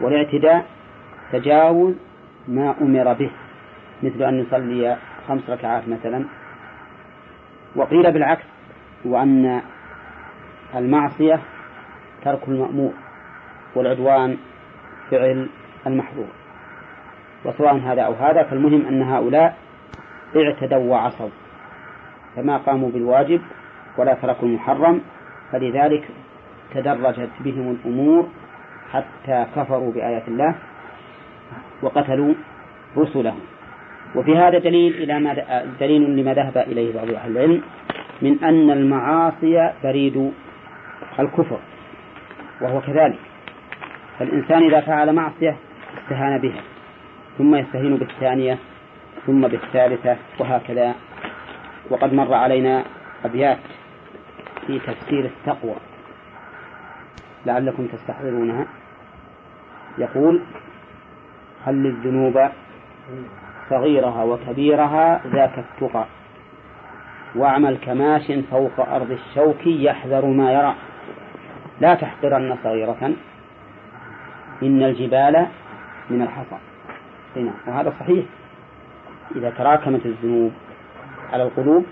والاعتداء تجاوز ما أمر به مثل أن يصلي خمس ركعات مثلا. وقيل بالعكس وأن المعصية ترك المأمور والعدوان فعل المحظور. وسواء هذا أو هذا فالمهم أن هؤلاء اعتدوا وعصوا. فما قاموا بالواجب ولا تركوا المحرم فلذلك تدرجت بهم الأمور حتى كفروا بآيات الله وقتلوا رسله وفي هذا دليل إلى ما دليل لما ذهب إليه بعض أهل العلم من أن المعاصي بريد الكفر وهو كذلك. فالإنسان إذا فعل معصية استهان بها ثم يستهين بالثانية ثم بالثالثة وهكذا. وقد مر علينا أبيات في تفسير التقوى. لعلكم تستحضرونها. يقول هل الذنوب صغيرها وكبيرها ذاك التقى. واعمل كماش فوق أرض الشوك يحذر ما يرى. لا تحقرن صغيرة. إن الجبال من الحصى. وهذا صحيح. إذا تراكمت الذنوب على القلوب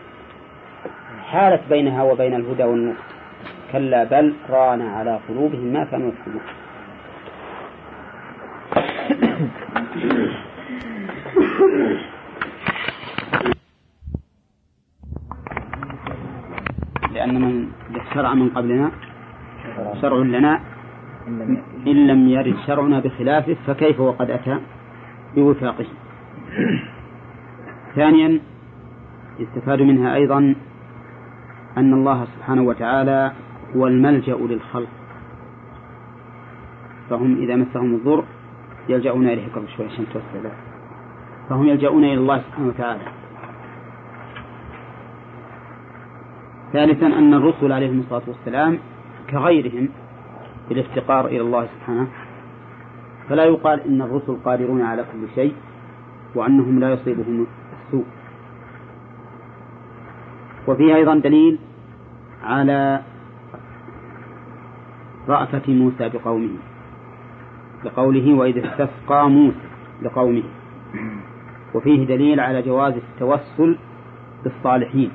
حالت بينها وبين الهدى والنور. كلا بل ران على قلوبهم ما كانوا يكسبون لأن من شرع من قبلنا شرع لنا إن لم يرد شرعنا بخلافه فكيف وقد أتى؟ بوثاقه ثانيا يستفاد منها أيضا أن الله سبحانه وتعالى هو الملجأ للخلق. فهم إذا مسهم الضر يلجؤون إليه قبل شوي عشان توسع فهم يلجؤون إلى الله سبحانه وتعالى. ثالثا أن الرسل عليهم الصلاة والسلام كغيرهم بالافتقار إلى الله سبحانه. فلا يقال إن الرسل قادرون على كل شيء وأنهم لا يصيبهم السوء. وفيه أيضا دليل على رأفة موسى بقومه لقوله وإذ استسقى موسى لقومه. وفيه دليل على جواز التوسل بالصالحين.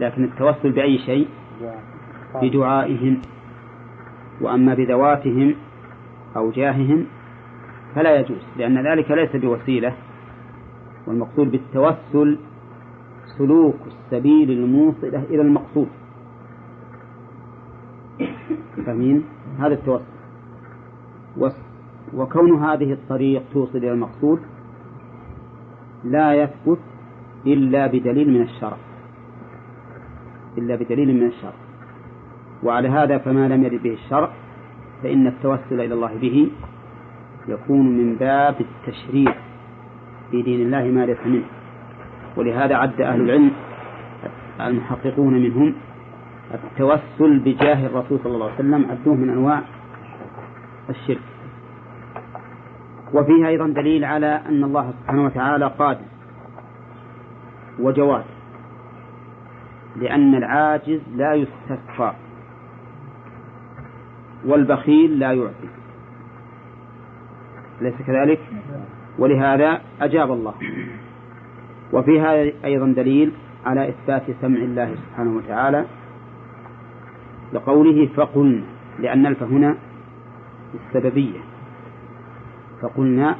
لكن التوسل بأي شيء؟ بدعائهم. وأما بذواتهم أو جاههم فلا يجوز لأن ذلك ليس بوسيلة. والمقصود بالتوسل سلوك السبيل الموصلة إلى المقصود. فاهمين؟ هذا التوسل. وكون هذه الطريق توصل إلى المقصود لا يثبت إلا بدليل من الشرع. إلا بدليل من الشرع. وعلى هذا فما لم يرد به الشرع فإن التوسل إلى الله به يكون من باب التشريع في دين الله ما ليس منه. ولهذا عد أهل العلم المحققون منهم التوسل بجاه الرسول صلى الله عليه وسلم عدوه من أنواع الشرك. وفيه أيضا دليل على أن الله سبحانه وتعالى قادر وجواد لأن العاجز لا يستسقى والبخيل لا يعطي. أليس كذلك؟ ولهذا أجاب الله. وفيها أيضا دليل على إثبات سمع الله سبحانه وتعالى لقوله فقلنا لأن الف هنا السببية. فقلنا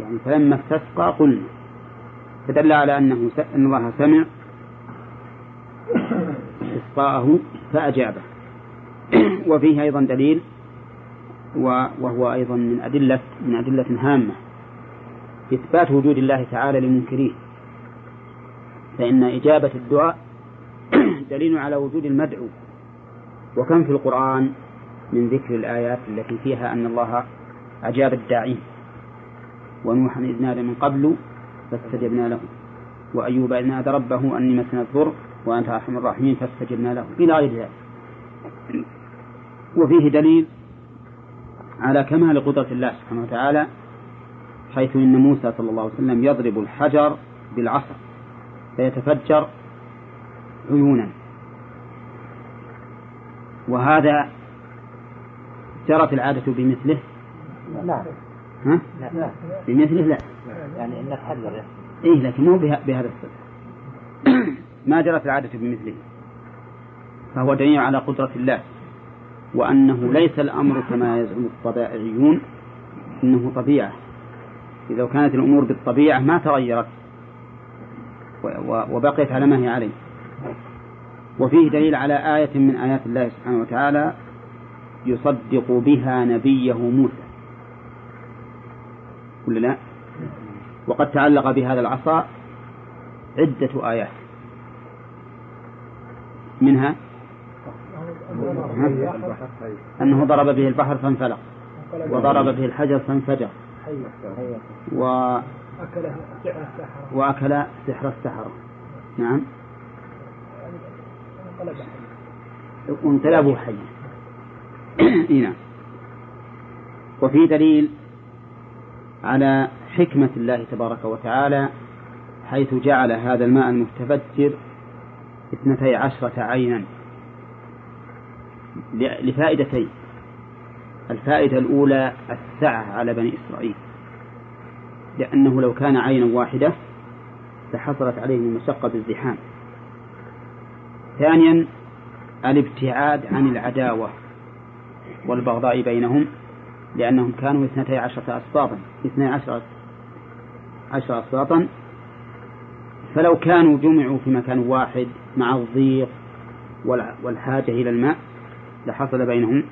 يعني فلما استسقى قلنا فدل على أنه أن الله سمع استسقاءه فأجابه. وفيه أيضا دليل وهو أيضا من أدلة من أدلة هامة. إثبات وجود الله تعالى لمنكريه فإن إجابة الدعاء دليل على وجود المدعو. وكم في القرآن من ذكر الآيات التي فيها أن الله أجاب الداعين ونوحا إذ نادى من قبل فاستجبنا له. وأيوب إذ نادى ربه أني مسنا الضر وأنت أرحم الراحمين فاستجبنا له. إلى غير ذلك. وفيه دليل على كمال قدرة الله سبحانه وتعالى حيث إن موسى صلى الله عليه وسلم يضرب الحجر بالعصا فيتفجر عيونا. وهذا جرت العادة بمثله. نعم ها؟ لا. بمثله لا. يعني انك حذر إيه لكن مو بهذا الصفة. ما جرت العادة بمثله. فهو دليل على قدرة الله. وأنه ليس الأمر كما يزعم الطبائعيون إنه طبيعة. إذا لو كانت الأمور بالطبيعة ما تغيرت. وبقيت على ما هي عليه. وفيه دليل على آية من آيات الله سبحانه وتعالى يصدق بها نبيه موسى. ولا لا؟ وقد تعلق بهذا العصا عدة آيات. منها أنه ضرب به البحر فانفلق. وضرب به الحجر فانفجر. و... وأكل سحر السحرة. نعم. وانقلبوا حيا. نعم. وفي دليل على حكمة الله تبارك وتعالى حيث جعل هذا الماء المتفجر اثنتي عشرة عينا. لفائدتين. الفائدة الأولى السعة على بني إسرائيل. لأنه لو كان عينا واحدة لحصلت عليهم المشقة بالزحام ثانيا الابتعاد عن العداوة والبغضاء بينهم. لأنهم كانوا اثنتي عشرة أسباطا اثني عشرة عشر أسباطا فلو كانوا جمعوا في مكان واحد مع الضيق والحاجة إلى الماء لحصل بينهم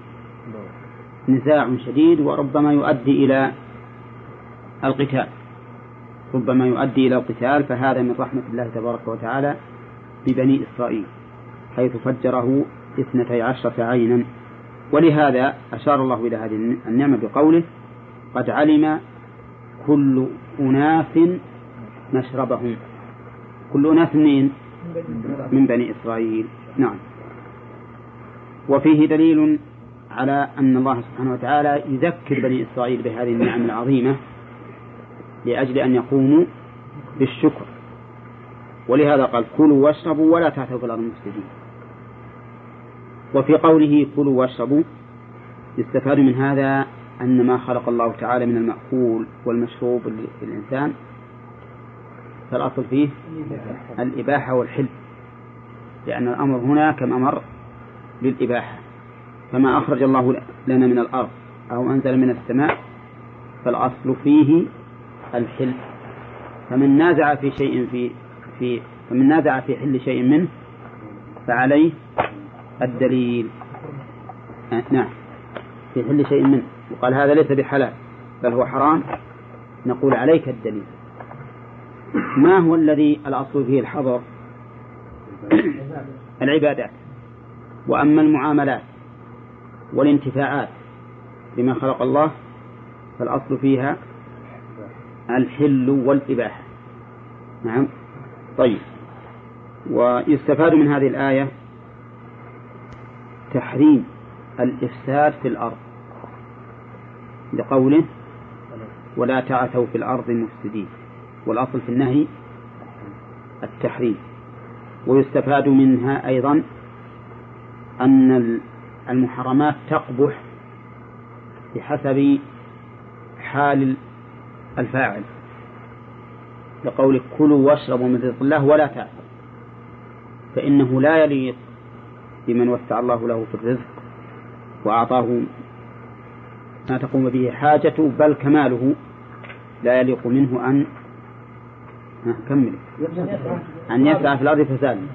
نزاع شديد وربما يؤدي إلى القتال. ربما يؤدي إلى القتال فهذا من رحمة الله تبارك وتعالى ببني إسرائيل حيث فجره اثنتي عشرة عينا. ولهذا أشار الله إلى هذه النعمة بقوله قد علم كل أناس مشربهم. كل أناس منين؟ من بني إسرائيل. نعم. وفيه دليل على أن الله سبحانه وتعالى يذكر بني إسرائيل بهذه النعم العظيمة لأجل أن يقوموا بالشكر. ولهذا قال كلوا واشربوا ولا تعثوا في الأرض مفسدين وفي قوله كلوا واشربوا يستفاد من هذا أن ما خلق الله تعالى من المأكول والمشروب للإنسان فالأصل فيه الإباحة والحل لأن الأمر هنا كما أمر للإباحة فما أخرج الله لنا من الأرض أو أنزل من السماء فالأصل فيه الحل فمن نازع في شيء في في فمن نازع في حل شيء منه فعليه الدليل. آه نعم. في حل شيء منه. وقال هذا ليس بحلال بل هو حرام. نقول عليك الدليل. ما هو الذي الأصل فيه الحظر؟ العبادات. وأما المعاملات والانتفاعات بما خلق الله فالأصل فيها الحل والإباحة. نعم. طيب. ويستفاد من هذه الآية تحريم الإفساد في الأرض. لقوله ولا تعثوا في الأرض مفسدين والأصل في النهي التحريم. ويستفاد منها أيضا أن المحرمات تقبح بحسب حال الفاعل. لقول كلوا واشربوا من رزق الله ولا تعثوا فإنه لا يليق بمن وسع الله له في الرزق وأعطاه ما تقوم به حاجته بل كماله لا يليق منه أن كمل أن يسعى في الأرض فسادا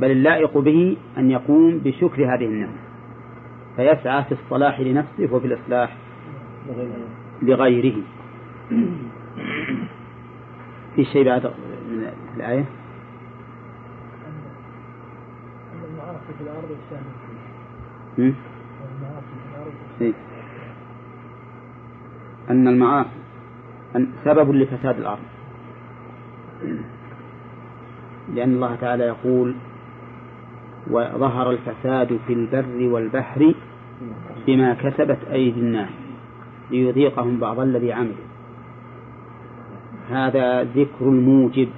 بل اللائق به أن يقوم بشكر هذه النعمة. فيسعى في الصلاح لنفسه وفي الإصلاح لغيره. في شيء بعد من الآية أن المعاصي في الأرض إفساد هم؟ المعاصي في الأرض إيه. أن المعاصي سبب لفساد الأرض. لأن الله تعالى يقول وظهر الفساد في البر والبحر بما كسبت أيدي الناس ليذيقهم بعض الذي عملوا. هذا ذكر الموجب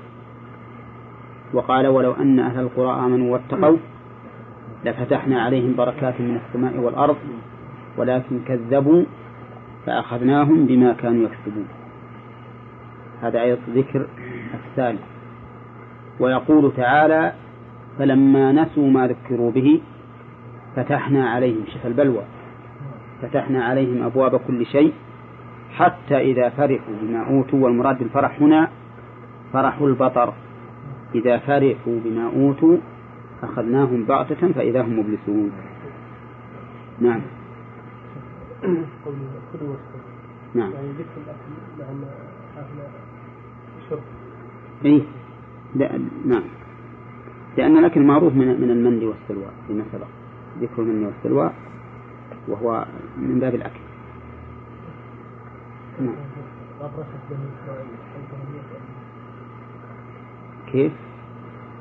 وقال ولو أن أهل القرى آمنوا واتقوا لفتحنا عليهم بركات من السماء والأرض ولكن كذبوا فأخذناهم بما كانوا يكسبون. هذا أيضا ذكر الثالث. ويقول تعالى فلما نسوا ما ذكروا به فتحنا عليهم شف البلوى. فتحنا عليهم أبواب كل شيء حتى إذا فرحوا بما أوتوا. والمراد بالفرح هنا فرح البطر. إذا فرحوا بما أوتوا أخذناهم بغتة فإذا هم مبلسون. نعم. نعم. يعني ذكر الأكل مع أن هذا شرب إيه. لا نعم. لأن الأكل معروف من من المن والسلوى فيما سبق. ذكر المن والسلوى وهو من باب الأكل. نعم. أطرشت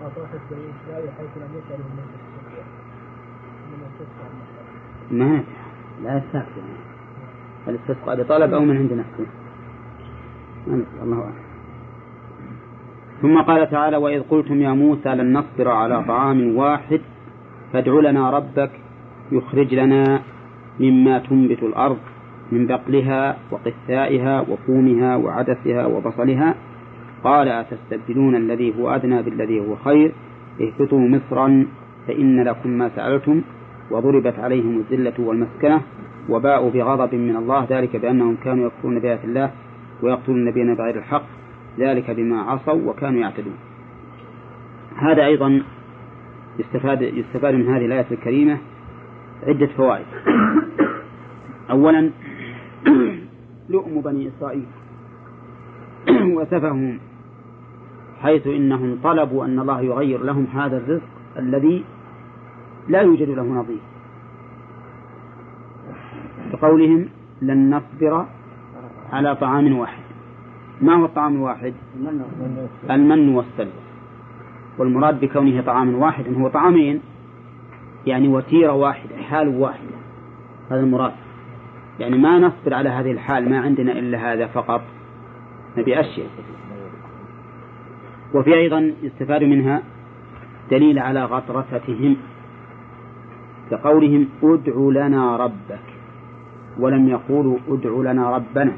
بني إسرائيل حيث لم يسألوا كيف؟ أطرشت بني إسرائيل حيث لم يسألوا من الاستسقاء من الاستسقاء ما نفع لا يعني الاستسقاء بطلب أو من عند نفسه. ما الله أعلم. ثم قال تعالى وإذ قلتم يا موسى لن نصبر على طعام واحد فادع لنا ربك يخرج لنا مما تنبت الأرض من بقلها وقثائها وفومها وعدسها وبصلها قال أتستبدلون الذي هو أدنى بالذي هو خير؟ اهبطوا مصرا فإن لكم ما سألتم وضربت عليهم الذلة والمسكنة وباءوا بغضب من الله. ذلك بأنهم كانوا يكفرون بآيات الله ويقتلون النبيين بغير الحق. ذلك بما عصوا وكانوا يعتدون. هذا أيضا يستفاد يستفاد من هذه الآية الكريمة عدة فوائد. أولا لؤم بني إسرائيل وسفههم حيث إنهم طلبوا أن الله يغير لهم هذا الرزق الذي لا يوجد له نظير. بقولهم لن نصبر على طعام واحد. ما هو الطعام الواحد؟ المن والسلوى والمراد بكونه طعام واحد هو طعامين يعني وتيرة واحدة حال واحدة. هذا المراد. يعني ما نصبر على هذه الحال ما عندنا إلا هذا فقط. نبي أشياء. وفي أيضا يستفاد منها دليل على غطرستهم كقولهم ادع لنا ربك ولم يقولوا ادع لنا ربنا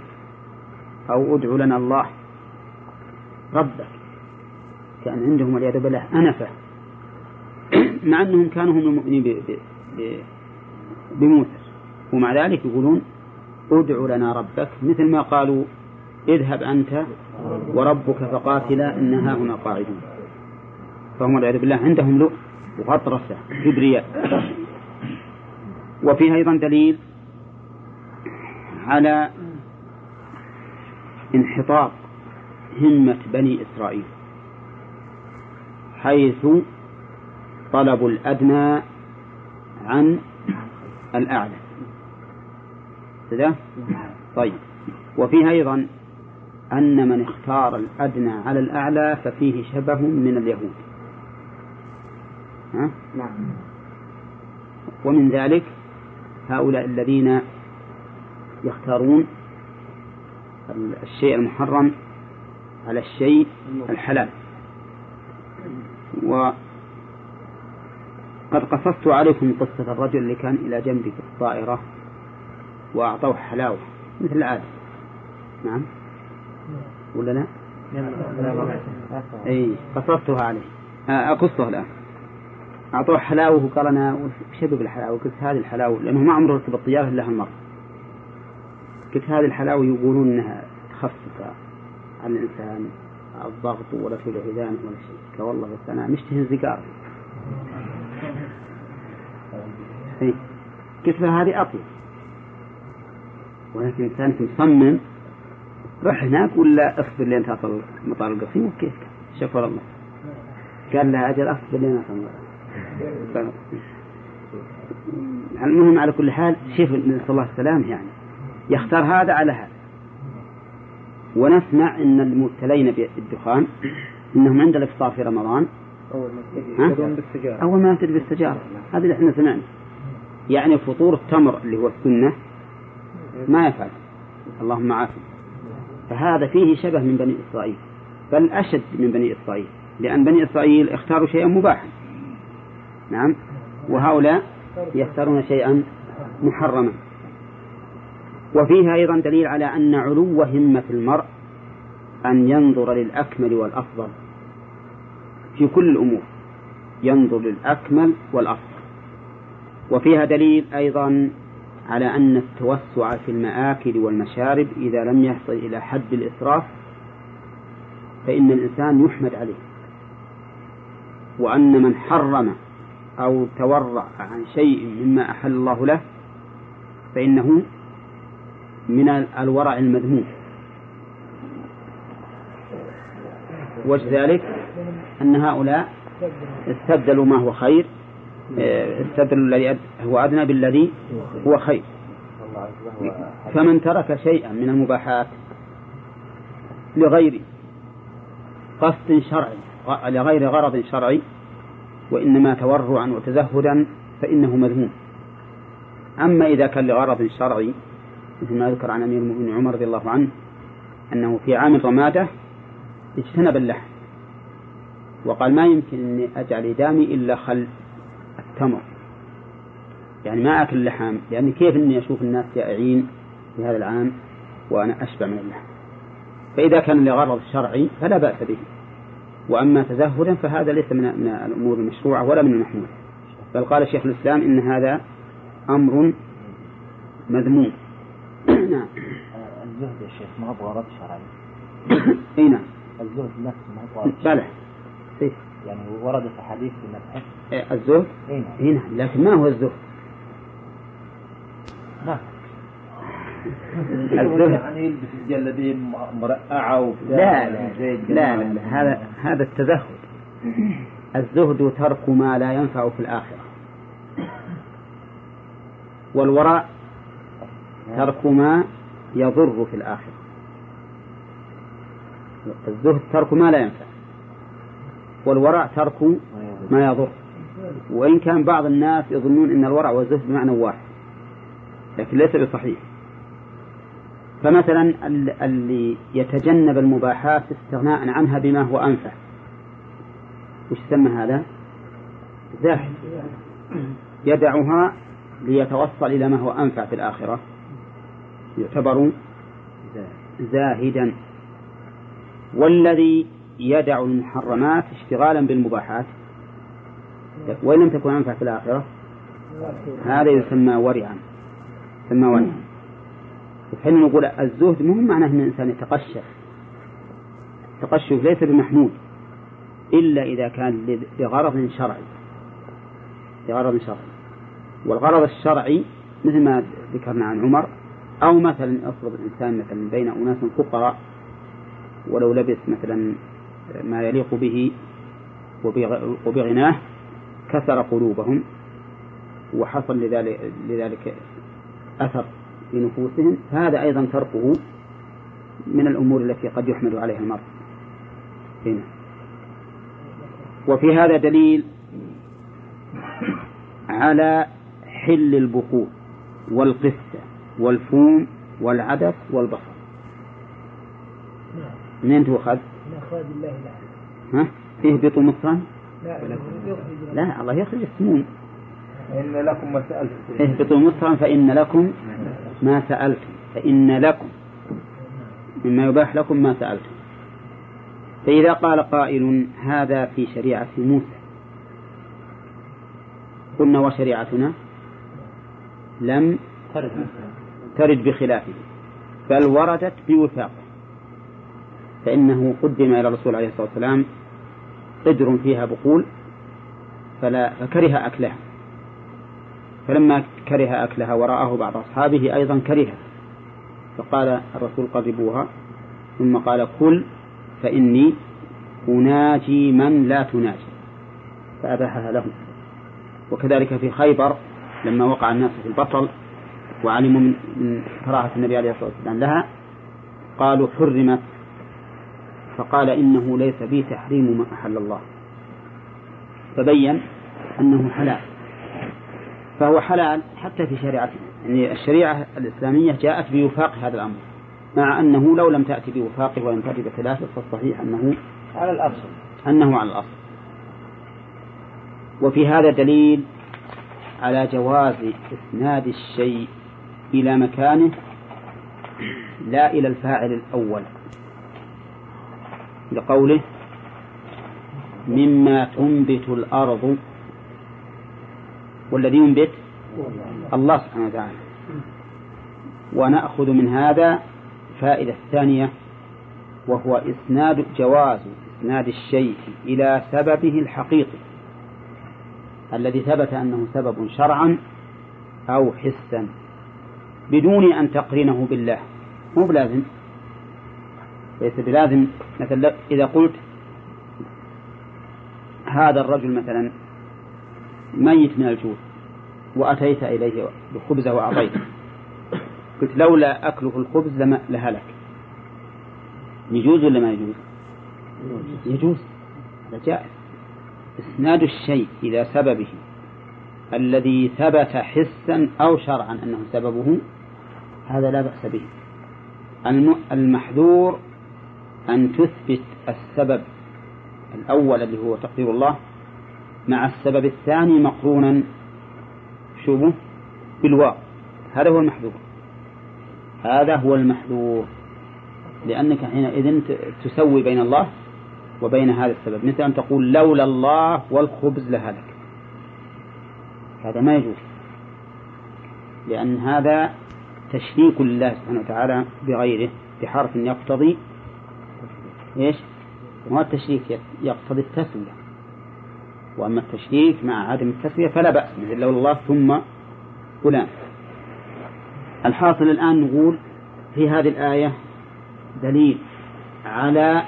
أو ادع لنا الله. ربك كان عندهم والعياذ بالله أنفة مع أنهم كانوا هم المؤمنين بموسى ومع ذلك يقولون ادع لنا ربك مثل ما قالوا اذهب أنت وربك فقاتلا إنها هنا قاعدون. فهم والعياذ بالله عندهم لؤ وغطرسة كبرياء. وفيه أيضا دليل على انحطاط همة بني إسرائيل. حيث طلبوا الأدنى عن الأعلى. كذا؟ طيب. وفيه أيضا أن من اختار الأدنى على الأعلى ففيه شبه من اليهود. ها؟ نعم. ومن ذلك هؤلاء الذين يختارون الشيء المحرم على الشيء الحلال. وقد قصصت عليكم قصة الرجل اللي كان إلى جنبك في الطائرة وأعطوه حلاوة مثل العادة. نعم. ولا لا؟ اي قصصتها عليه. آه، أقصها الآن. أعطوه حلاوة وقال أنا شبه بالحلاوة؟ قلت هذه الحلاوة لأنه ما عمره ركب الطيارة إلا هالمرة. قلت هذه الحلاوة يقولون أنها تخفف عن الإنسان الضغط ولا في العيدان ولا شيء. قال والله بس أنا مشتهي الزقار إيه. قلت له هذه أطيب. ولكن إنسان مصمم روح هناك ولا أصبر لين تصل مطار القصيم؟ وكيف شكر الله. قال لها أجل أصبر لين أصل المهم على كل حال شوف نسأل الله السلامة يعني يختار هذا على هذا. ونسمع إن المبتلين بالدخان إنهم عند الإفطار في رمضان؟ أول ما يبتدئ بالسجاره هذا اللي إحنا سمعنا. يعني فطور التمر اللي هو السنة ما يفعل. اللهم عافية فهذا فيه شبه من بني إسرائيل بل أشد من بني إسرائيل لأن بني إسرائيل اختاروا شيئا مباحا. نعم. وهؤلاء يختارون شيئا محرما. وفيها أيضا دليل على أن علو همة المرء أن ينظر للأكمل والأفضل في كل الأمور. ينظر للأكمل والأفضل. وفيها دليل أيضا على أن التوسع في المآكل والمشارب إذا لم يصل إلى حد الإسراف فإن الإنسان يحمد عليه. وأن من حرم أو تورع عن شيء مما أحل الله له فإنه من الورع المذموم. وجه ذلك أن هؤلاء استبدلوا ما هو خير استبدلوا الذي هو أدنى بالذي هو خير. فمن ترك شيئا من المباحات لغير قصد شرعي لغير غرض شرعي وإنما تورعا وتزهدا فإنه مذموم. أما إذا كان لغرض شرعي مثل ما ذكر عن أمير المؤمنين عمر رضي الله عنه أنه في عام الرمادة اجتنب اللحم وقال ما يمكن أني أجعل دامي إلا خل. التمر يعني ما أكل اللحم يعني كيف أني أشوف الناس جائعين في هذا العام وأنا أشبع من اللحم؟ فإذا كان لغرض شرعي فلا بأس به. وأما تزهدا فهذا ليس من, من الأمور المشروعة ولا من المحمود. بل قال شيخ الإسلام إن هذا أمر مذموم. نعم. الزهد يا شيخ ما هو غرض شرعي؟ إي نعم. الزهد نفسه ما هو غرض بلى. إيه. يعني وردت أحاديث بمدحه إيه، الزهد اي نعم اي نعم. لكن ما هو الزهد نعم الزهد يعني يلبس الجلابيه مرقعة وبتاع لا لا لا, لا, لا. هذا هذا التزهد. الزهد ترك ما لا ينفع في الآخرة. والوراء ترك ما يضر في الآخرة. الزهد ترك ما لا ينفع. والورع ترك ما يضر. وإن كان بعض الناس يظنون أن الورع والزهد بمعنى واحد لكن ليس بصحيح. فمثلا اللي يتجنب المباحات استغناء عنها بما هو أنفع وش سمى هذا؟ زاهد يدعها ليتوصل إلى ما هو أنفع في الآخرة. يعتبر زاهدا. والذي يدع المحرمات اشتغالا بالمباحات. وإن لم تكن أنفع في الآخرة هذا يسمى ورعا يسمى ورعا. وحين نقول الزهد مو معناه أن الإنسان يتقشف. التقشف ليس بمحمود إلا إذا كان لغرض شرعي. لغرض شرعي. والغرض الشرعي مثل ما ذكرنا عن عمر أو مثلا أفرض الإنسان مثلا بين أناس فقراء ولو لبس مثلا ما يليق به وبغناه كسر قلوبهم وحصل لذلك, لذلك أثر في نفوسهم. فهذا أيضا تركه من الأمور التي قد يحمد عليها المرء. هنا. وفي هذا دليل على حل البخور والقسة والفوم والعدس والبصر. منين تؤخذ؟ من أخراج الله. لا ها؟ اهبطوا مصرا؟ لا لا الله يخرج السموم إن لكم ما سألتم. اهبطوا مصرا فإن لكم ما سألتم. فإن لكم. مما يباح لكم ما سألتم. فإذا قال قائل هذا في شريعة موسى. قلنا وشريعتنا لم ترد بخلافه بل وردت بوثاقه. فإنه قدم إلى الرسول عليه الصلاة والسلام قدر فيها بقول فلا فكره أكلها. فلما كره أكلها ورآه بعض أصحابه أيضا كرهها فقال الرسول قربوها ثم قال كل فإني أناجي من لا تناجي. فأباحها لهم. وكذلك في خيبر لما وقع الناس في البطل وعلموا من كراهة النبي عليه الصلاة والسلام لها قالوا حرمت فقال إنه ليس بي تحريم ما أحل الله. فبين أنه حلال. فهو حلال حتى في شريعتنا يعني الشريعة الإسلامية جاءت بوفاق هذا الأمر مع أنه لو لم تأتي بوفاقه ولم تأتي بخلافه فالصحيح أنه على الأصل. أنه على الأصل. وفي هذا دليل على جواز إسناد الشيء إلى مكانه لا إلى الفاعل الأول. لقوله مما تنبت الأرض والذي ينبت الله سبحانه وتعالى. ونأخذ من هذا فائدة ثانية وهو إسناد جواز إسناد الشيء إلى سببه الحقيقي الذي ثبت أنه سبب شرعا أو حسا بدون أن تقرنه بالله. مو بلازم. ليس بلازم. مثلا إذا قلت هذا الرجل مثلا ميت من الجوع وأتيت إليه بخبزه وأعطيته قلت لولا أكله الخبز لما لهلك. يجوز ولا ما يجوز؟ يجوز. هذا جائز. إسناد الشيء إلى سببه الذي ثبت حسا أو شرعا أنه سببه هذا لا بأس به. المحذور أن تثبت السبب الأول اللي هو تقدير الله مع السبب الثاني مقرونا شوفوا بالواو. هذا هو المحذور. هذا هو المحذور. لأنك حينئذ تسوي بين الله وبين هذا السبب. مثل أن تقول لولا الله والخبز لهلك. هذا ما يجوز. لأن هذا تشريك لله سبحانه وتعالى بغيره بحرف يقتضي إيش؟ ما التشريك يقتضي التسوية. وأما التشريك مع عدم التسوية فلا بأس مثل لولا الله ثم فلان. الحاصل الآن نقول في هذه الآية دليل على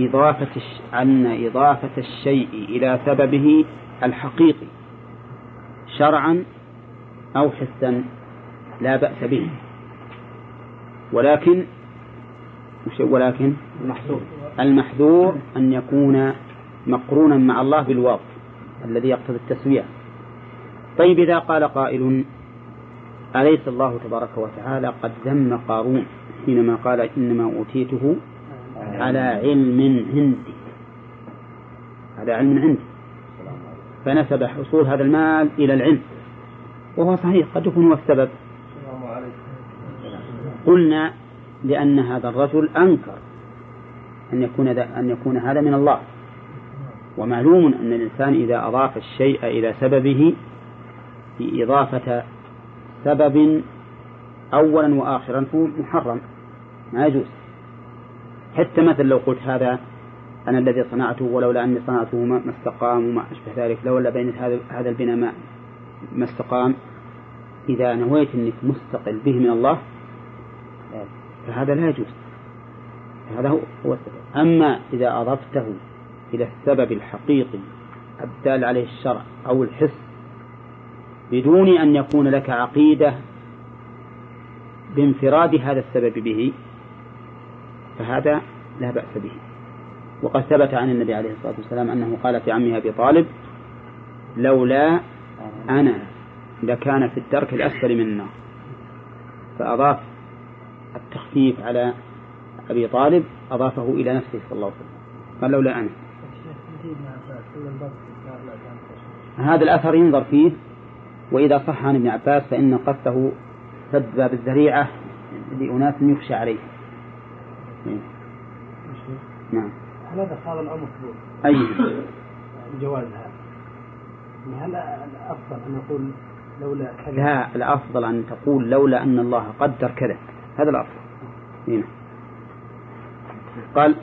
إضافة أن إضافة الشيء إلى سببه الحقيقي. شرعا أو حسا لا بأس به. ولكن ولكن المحذور. المحذور أن يكون مقرونا مع الله بالواو الذي يقتضي التسوية. طيب إذا قال قائل أليس الله تبارك وتعالى قد ذم قارون حينما قال إنما أوتيته على علم عندي. على علم عندي. فنسب حصول هذا المال إلى العلم. وهو صحيح قد يكون هو السبب. قلنا لأن هذا الرجل أنكر أن يكون أن يكون هذا من الله. ومعلوم أن الإنسان إذا أضاف الشيء إلى سببه بإضافة سبب أولا وآخرا فهو محرم ما يجوز. حتى مثل لو قلت هذا أنا الذي صنعته ولولا أني صنعته ما استقام وما أشبه ذلك لولا بين هذا هذا البناء ما استقام إذا نويت أنك مستقل به من الله فهذا لا يجوز. هذا هو السبب أما إذا أضفته إلى السبب الحقيقي الدال عليه الشرع أو الحس بدون أن يكون لك عقيدة بانفراد هذا السبب به فهذا لا بأس به. وقد ثبت عن النبي عليه الصلاة والسلام أنه قال في عمه أبي طالب لولا أنا لكان في الدرك الأسفل من النار. فأضاف التخفيف على أبي طالب أضافه إلى نفسه صلى الله عليه وسلم. قال لولا أنا. هذا الأثر ينظر فيه وإذا صح عن ابن عباس فإن قصده سد باب الذريعة لأناس يخشى عليه. نعم. هذا هذا الأمر أي. جواز هذا. هل الأفضل أن نقول لولا كذا؟ لا الأفضل أن تقول لولا أن الله قدر كذا. هذا الأفضل. هنا قال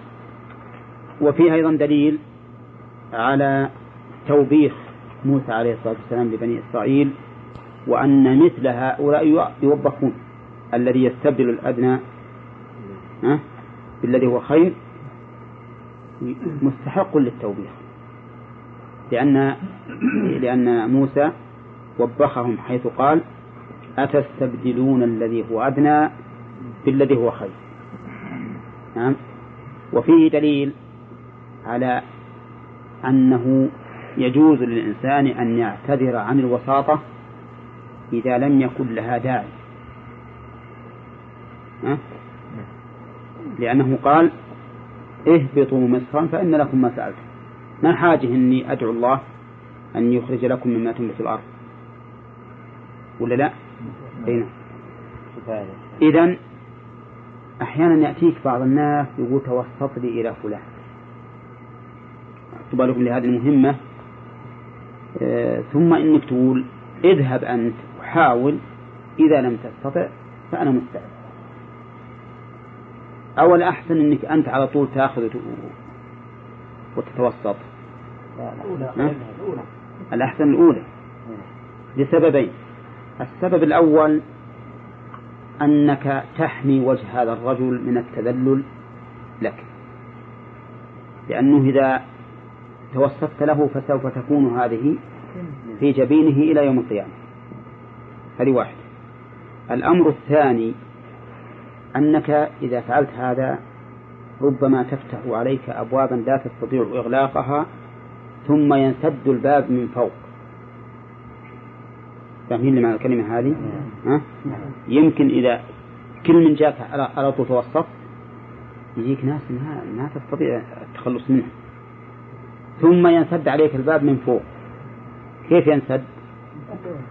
وفيه أيضا دليل على توبيخ موسى عليه الصلاة والسلام لبني إسرائيل وأن مثل هؤلاء يوبخون الذي يستبدل الأدنى بالذي هو خير مستحق للتوبيخ. لأن لأن موسى وبخهم حيث قال أتستبدلون الذي هو أدنى؟ بالذي هو خير. نعم؟ وفيه دليل على أنه يجوز للإنسان أن يعتذر عن الوساطة إذا لم يكن لها داعي. لأنه قال اهبطوا مصرا فإن لكم ما سألتم ما حاجة إني أدعو الله أن يخرج لكم مما تنبت الأرض؟ ولا لا؟ أي نعم. إذا أحيانا يأتيك بعض الناس يقول توسط لي إلى فلان. أكتب لكم لهذه المهمة. آه ثم إنك تقول اذهب أنت وحاول. إذا لم تستطع فأنا مستعد. أو الأحسن أنك أنت على طول تأخذ وتتوسط. الأحسن الأولى. لسببين. السبب الأول أنك تحمي وجه هذا الرجل من التذلل لك. لأنه إذا توسطت له فسوف تكون هذه في جبينه إلى يوم القيامة. هذه واحدة الأمر الثاني أنك إذا فعلت هذا ربما تفتح عليك أبوابا لا تستطيع إغلاقها ثم ينسد الباب من فوق. فاهمين لمعنى الكلمة هذه؟ ها؟ يمكن إذا كل من جاك على طول توسط يجيك ناس ما, ما تستطيع التخلص منه ثم ينسد عليك الباب من فوق كيف ينسد؟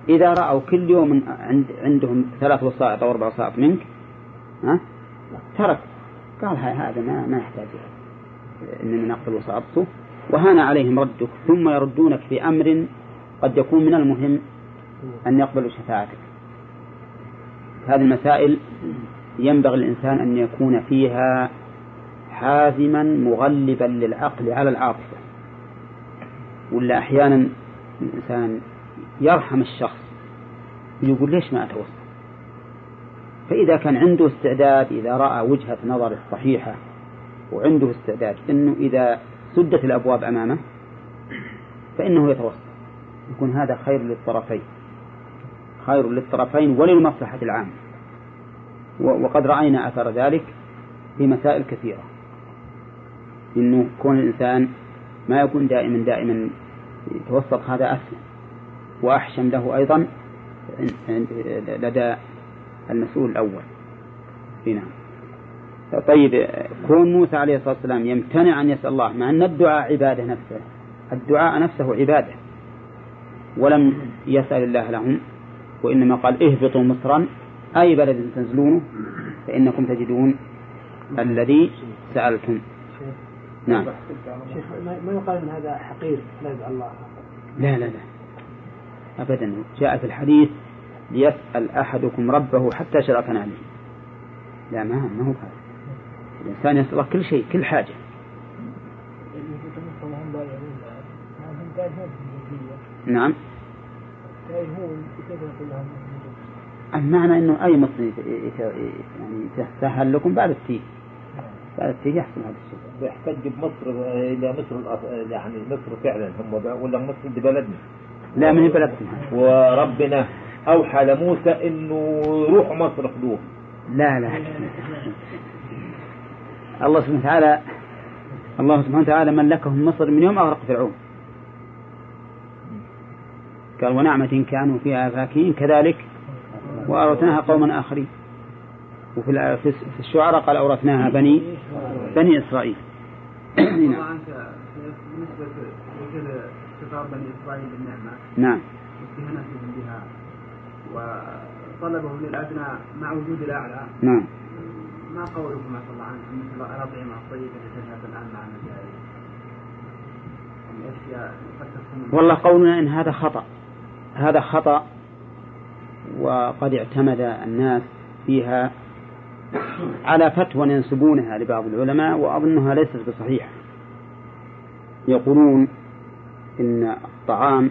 إذا رأوا كل يوم عند عندهم ثلاث وسائط أو أربع وسائط منك ها؟ ترك قال هذا ما ما يحتاج إننا نقتل وسائطه وهان عليهم ردك ثم يردونك في أمر قد يكون من المهم أن يقبلوا شفاعتك. هذه المسائل ينبغي الإنسان أن يكون فيها حازما مغلبا للعقل على العاطفة. ولا أحيانا الإنسان يرحم الشخص يقول ليش ما أتوسط فإذا كان عنده استعداد إذا رأى وجهة نظر صحيحة وعنده استعداد أنه إذا سدت الأبواب أمامه فإنه يتوسط يكون هذا خير للطرفين. خير للطرفين وللمصلحة العامة. وقد رأينا أثر ذلك في مسائل كثيرة. إنه كون الإنسان ما يكون دائما دائما يتوسط هذا أسلم. وأحشم له أيضا لدى المسؤول الأول. نعم. طيب كون موسى عليه الصلاة والسلام يمتنع أن يسأل الله مع أن الدعاء عبادة نفسه الدعاء نفسه عبادة ولم يسأل الله لهم وإنما قال اهبطوا مصرا أي بلد تنزلونه فإنكم تجدون الذي سألتم. نعم. شيخ ما يقال إن هذا حقير؟ لا الله. لا لا لا. أبدا. جاء في الحديث ليسأل أحدكم ربه شرع شرف عليه. لا ما ما هو هذا. الإنسان يسأل الله كل شيء كل حاجة. نعم. المعنى إنه أي مصر يعني يتسهل لكم بعد التيه. بعد التيه يحصل هذا الشيء. يحتج بمصر إلى مصر يعني مصر فعلا. هم ولا مصر دي بلدنا؟ لا من بلدكم وربنا أوحى لموسى إنه يروح مصر خذوه لا لا. الله سبحانه وتعالى الله سبحانه وتعالى ملكهم مصر من يوم أغرق فرعون. قال ونعمة كانوا فيها فاكهين كذلك وأورثناها قوما آخرين. وفي في الشعراء قال أورثناها بني بني إسرائيل. نعم. بالنسبة لخطاب بني إسرائيل بالنعمة نعم. واستهانتهم بها وطلبهم للأدنى مع وجود الأعلى. نعم. ما قولكم عفى الله عنكم مثل الأطعمة الطيبة التي تذهب الآن مع تكون والله قولنا إن هذا خطأ. هذا خطأ وقد اعتمد الناس فيها على فتوى ينسبونها لبعض العلماء وأظنها ليست بصحيحة. يقولون إن الطعام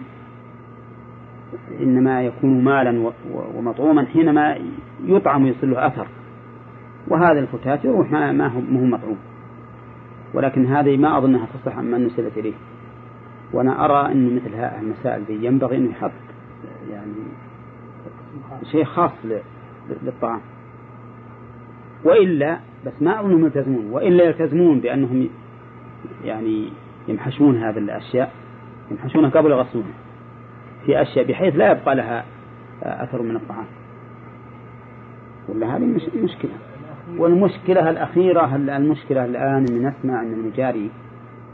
إنما يكون مالا ومطعوما حينما يطعم ويصل له أثر. وهذا الفتات يروح ما, هو مطعوم. ولكن هذه ما أظنها تصح عما نسلت إليه. وأنا أرى أن مثل هذه المسائل ينبغي أن يحط يعني شيء خاص للطعام. وإلا بس ما أظنهم يلتزمون. وإلا يلتزمون بأنهم يعني يمحشون هذه الأشياء يمحشونها قبل يغسلونها في أشياء بحيث لا يبقى لها أثر من الطعام. ولا هذه مش مشكلة. والمشكلة الأخيرة المشكلة الآن أن نسمع أن المجاري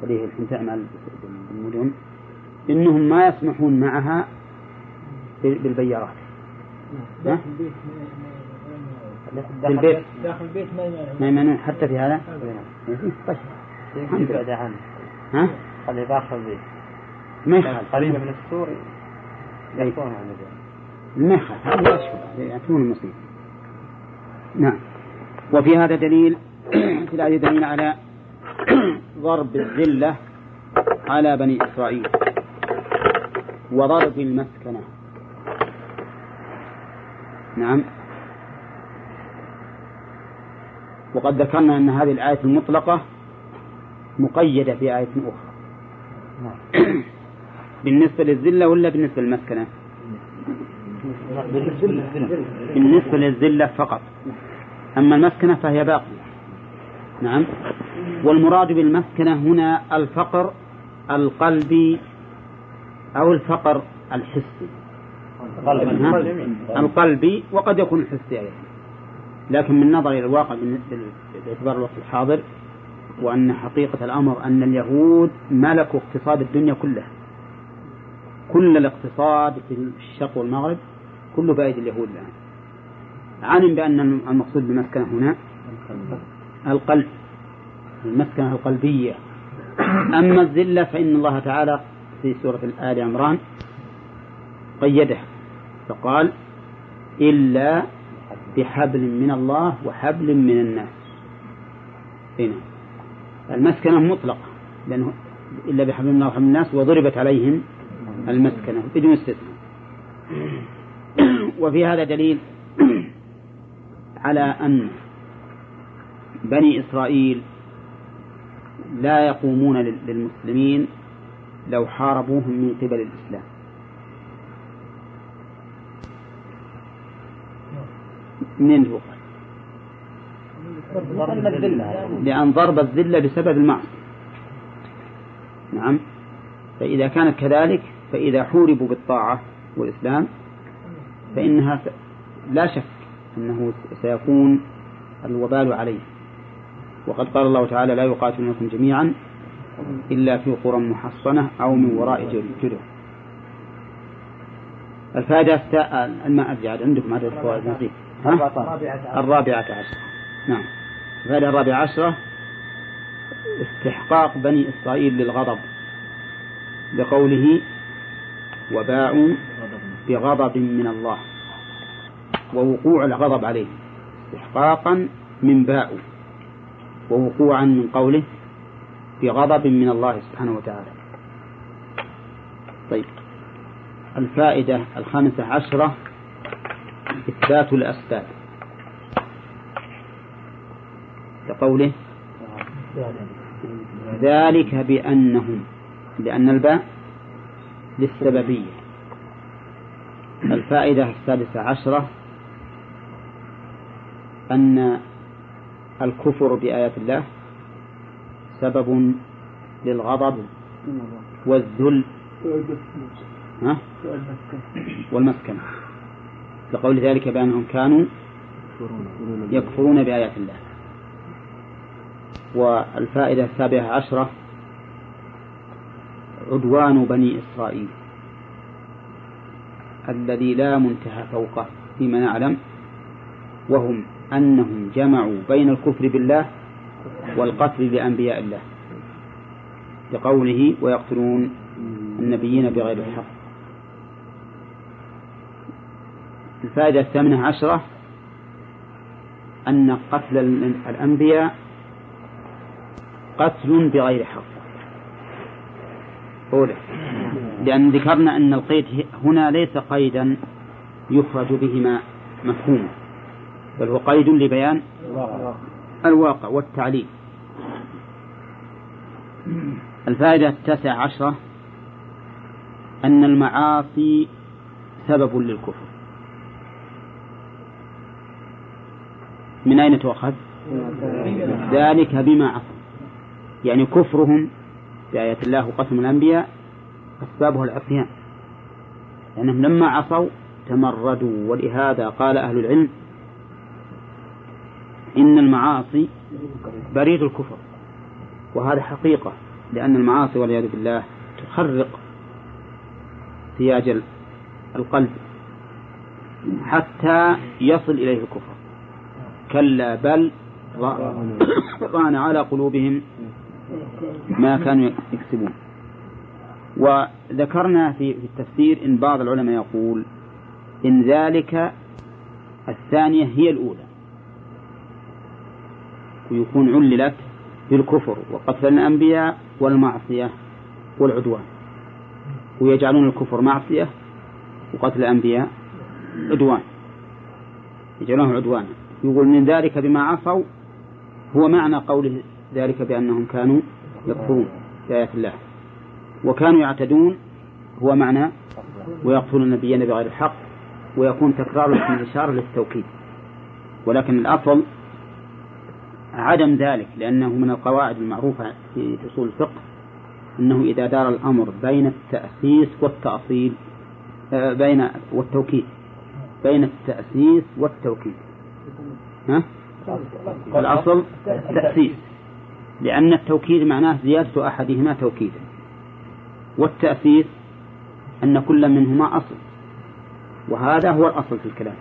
اللي هي الحين تعمل بالمدن؟ إنهم ما يسمحون معها بالبيارات ها؟ بالبيت داخل البيت. ما يمنع ما يمنعون حتى في هذا؟ طيب. الحمد لله. يبعد عنه ها؟ خلي داخل البيت. ما يخالف. قريبة من السور المجال ما يخالف. هذا أشهر يأتون المصيبة نعم. وفي هذا دليل في الآية دليل على ضرب الذلة على بني إسرائيل وضرب المسكنة. نعم. وقد ذكرنا أن هذه الآية المطلقة مقيدة بآية أخرى. بالنسبة للذلة ولا بالنسبة للمسكنة؟ بالنسبة للذلة فقط. أما المسكنة فهي باقية. نعم. والمراد بالمسكنة هنا الفقر القلبي أو الفقر الحسي؟ القلبي وقد يكون الحسي أيضا. لكن من نظر إلى الواقع باعتبار الوقت الحاضر وأن حقيقة الأمر أن اليهود ملكوا اقتصاد الدنيا كلها. كل الاقتصاد في الشرق والمغرب كله بأيدي اليهود الآن. علم بأن المقصود بالمسكنة هنا القلب المسكنة القلبية. أما الذلة فإن الله تعالى في سورة آل عمران قيدها. فقال إلا بحبل من الله وحبل من الناس. هنا المسكنة مطلقة لأنه إلا بحبل من الله وحبل من الناس وضربت عليهم المسكنة بدون استثناء. وفي هذا دليل على أن بني إسرائيل لا يقومون لل- للمسلمين لو حاربوهم من قبل الإسلام. منين الذلة لأن ضرب الذلة بسبب المعصية نعم فإذا كانت كذلك فإذا حوربوا بالطاعة والإسلام فإنها لا شك أنه سيكون الوبال عليه وقد قال الله تعالى لا يقاتلونكم جميعا إلا في قرى محصنة أو من وراء جد- جدر الفائدة. ما أدري عاد عندكم عدد الفوائد ها؟ الرابعة عشرة نعم. الفائدة الرابعة عشرة استحقاق بني إسرائيل للغضب. بقوله وباءوا بغضب من الله. ووقوع الغضب عليه. استحقاقا من باء. ووقوعا من قوله بغضب من الله سبحانه وتعالى. طيب. الفائدة الخامسة عشرة إثبات الأسباب. كقوله ذلك بأنهم لأن الباء للسببية. الفائدة السادسة عشرة أن الكفر بآيات الله سبب للغضب والذل؟ والمسكنة لقول ذلك بأنهم كانوا يكفرون بآيات الله. والفائدة السابعة عشرة عدوان بني إسرائيل الذي لا منتهى فوقه فيما نعلم وهم أنهم جمعوا بين الكفر بالله والقتل لأنبياء الله لقوله ويقتلون النبيين بغير الحق. الفائدة الثامنة عشرة أن قتل الأنبياء قتل بغير حق. أولى. لأن ذكرنا أن القيد هنا ليس قيدا يخرج به مفهوما بل هو قيد لبيان الواقع والتعليل. الفائدة التاسعة عشرة أن المعاصي سبب للكفر. من أين تؤخذ؟ ذلك بما عصوا. يعني كفرهم بآيات الله وقسم الأنبياء أسبابه العصيان. لأنهم لما عصوا تمردوا ولهذا قال أهل العلم إن المعاصي بريد الكفر. وهذا حقيقة لأن المعاصي والعياذ بالله تخرق سياج القلب حتى يصل إليه الكفر. كلا بل ران على قلوبهم ما كانوا يكسبون. وذكرنا في التفسير إن بعض العلماء يقول إن ذلك الثانية هي الأولى. ويكون عللت بالكفر وقتل الأنبياء والمعصية والعدوان. ويجعلون الكفر معصية وقتل الأنبياء عدوان. يجعلونه عدوانا. يقول من ذلك بما عصوا هو معنى قوله ذلك بأنهم كانوا يكفرون بآيات الله. وكانوا يعتدون هو معنى ويقتلون النبيين بغير الحق ويكون تكرار الإشارة للتوكيد. ولكن الأصل عدم ذلك لأنه من القواعد المعروفة في أصول الفقه أنه إذا دار الأمر بين التأسيس والتأصيل آه، بين والتوكيد بين التأسيس والتوكيد. ها؟ الأصل التأسيس. لأن التوكيد معناه زيادة أحدهما توكيدا. والتأسيس أن كل منهما أصل. وهذا هو الأصل في الكلام.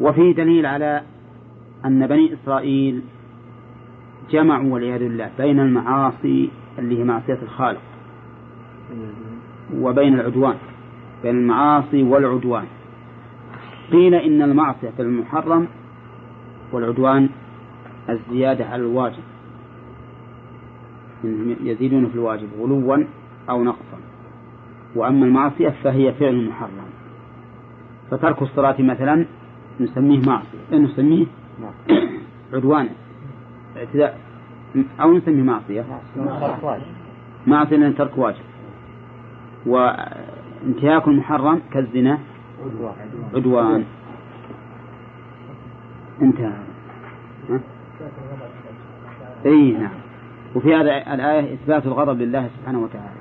وفيه دليل على أن بني إسرائيل جمعوا والعياذ بالله بين المعاصي اللي هي معصية الخالق وبين العدوان. بين المعاصي والعدوان. قيل إن المعصية في المحرم والعدوان الزيادة على الواجب. يزيدون في الواجب غلوا أو نقصا. وأما المعصية فهي فعل محرم. فترك الصلاة مثلا نسميه معصية. نسميه؟ عدوانا اعتداء. أو نسميه معصية. معصية لأن ترك واجب. وانتهاك المحرم كالزنا. عدوان. انتهى. اي نعم. وفي هذا الآية إثبات الغضب لله سبحانه وتعالى.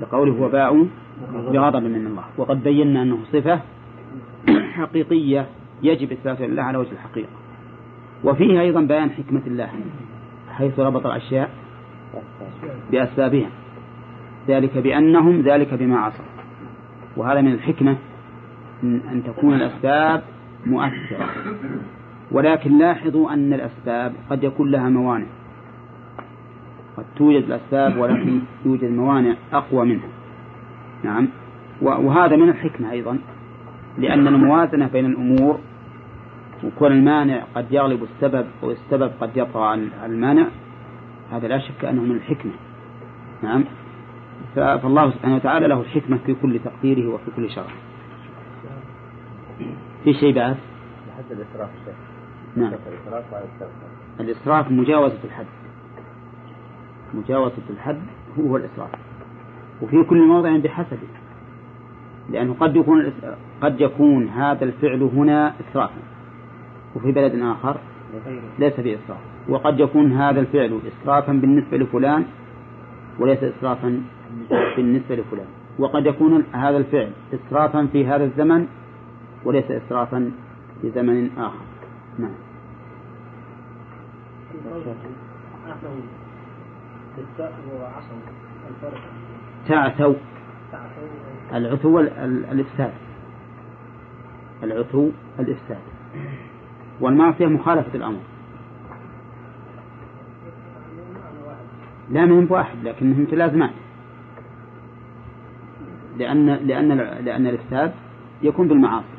لقوله وباءوا بغضب من الله. وقد بينا أنه صفة حقيقية يجب إثباتها لله على وجه الحقيقة. وفيه أيضا بيان حكمة الله حيث ربط الأشياء بأسبابها. ذلك بأنهم ذلك بما عصوا. وهذا من الحكمة أن تكون الأسباب مؤثرة. ولكن لاحظوا أن الأسباب قد يكون لها موانع. قد توجد الأسباب ولكن يوجد موانع أقوى منها. نعم. وهذا من الحكمة أيضا لأن الموازنة بين الأمور وكون المانع قد يغلب السبب والسبب قد يطغى المانع هذا لا شك أنه من الحكمة. نعم. فالله سبحانه وتعالى له الحكمة في كل تقديره وفي كل شرع في شيء بعد؟ لحد الإسراف نعم. الإسراف مجاوزة الحد. مجاوزة الحد هو الإسراف. وفي كل موضع بحسبه لأنه قد يكون قد يكون هذا الفعل هنا إسرافا. وفي بلد آخر ليس بإسراف. وقد يكون هذا الفعل إسرافا بالنسبة لفلان وليس إسرافا بالنسبة لفلان. وقد يكون هذا الفعل إسرافا في هذا الزمن وليس إسرافا في زمن آخر. نعم. تعثوا. العثو الإفساد. العثو الإفساد. والمعصية مخالفة الأمر. لا من واحد لكنهم متلازمان لأن لأن لأن الإفساد يكون بالمعاصي.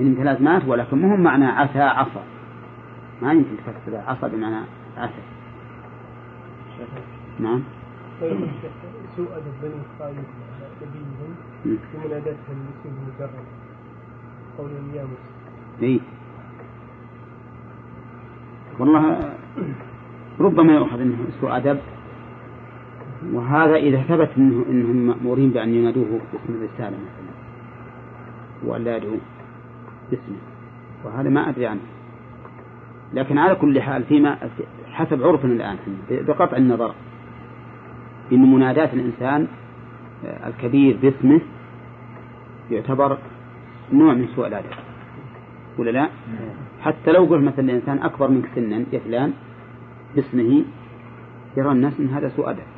يعني متلازمات ولكن مهم معنى عسى عصى ما يمكن تفسر عصى بمعنى عسى نعم. سوء أدب بني إسرائيل نبيهم بمناداتهم باسم مجرد قولهم يا موسى إيه. والله ربما يؤخذ انه سوء أدب. وهذا إذا ثبت انه إنهم مأمورين بأن ينادوه باسم الرسالة مثلا. وان لا باسمه وهذا ما أدري عنه. لكن على كل حال فيما حسب عرفنا الآن بقطع النظر. إن مناداة الإنسان الكبير باسمه يعتبر نوع من سوء الادب ولا لا؟ حتى لو قلت مثلا الإنسان أكبر منك سنا يا فلان باسمه يرى الناس أن هذا سوء أدب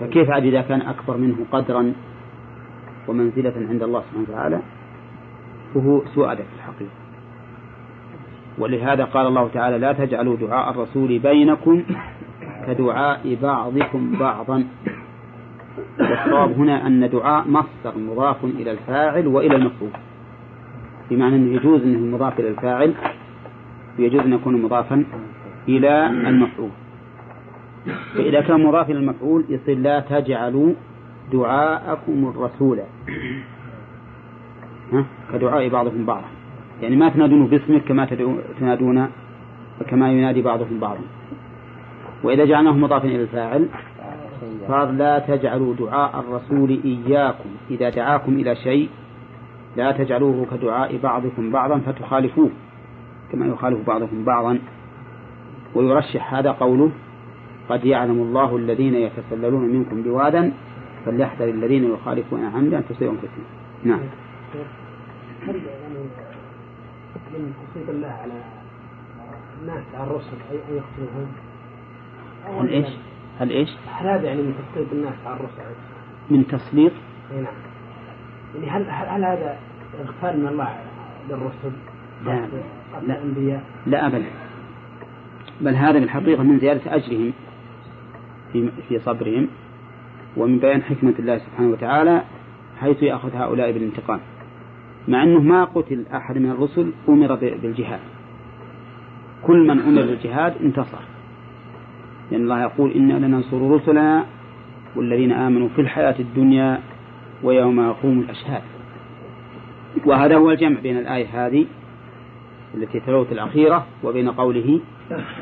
فكيف عاد إذا كان أكبر منه قدرا ومنزلة عند الله سبحانه وتعالى؟ فهو سوء أدب في الحقيقة. ولهذا قال الله تعالى لا تجعلوا دعاء الرسول بينكم كدعاء بعضكم بعضا. والصواب هنا أن دعاء مصدر مضاف إلى الفاعل وإلى المفعول. بمعنى أنه يجوز أنه مضاف إلى الفاعل ويجوز أن يكون مضافا إلى المفعول. فإذا كان مضاف إلى المفعول يصير لا تجعلوا دعاءكم الرسول؟ كدعاء بعضكم بعضا. يعني ما تنادونه باسمك كما تنادون كما ينادي بعضكم بعضا وإذا جعلناه مضافا إلى الفاعل صار لا تجعلوا دعاء الرسول إياكم. إذا دعاكم إلى شيء لا تجعلوه كدعاء بعضكم بعضا فتخالفوه كما يخالف بعضكم بعضا. ويرشح هذا قوله قد يعلم الله الذين يتسللون منكم بوادا فليحذر الذين يخالفون عن أمره أن تصيبهم فتنة نعم هل يعني من تسليط الله على الناس على الرسل أن يقتلوهم؟ هل إيش؟ هل إيش؟ هل هذا يعني من تسليط الناس على الرسل؟ من تسليط إي نعم. يعني هل هل, هل هذا إغفال من الله للرسل؟ لا لا. الأنبياء؟ لا أبدا بل هذا بالحقيقة من زيادة أجرهم في في صبرهم ومن بيان حكمة الله سبحانه وتعالى حيث يأخذ هؤلاء بالانتقام مع أنه ما قتل أحد من الرسل أمر بالجهاد. كل من أمر بالجهاد انتصر. لأن الله يقول إنا لننصر رسلنا والذين آمنوا في الحياة الدنيا ويوم يقوم الأشهاد. وهذا هو الجمع بين الآية هذه التي تلوت الأخيرة وبين قوله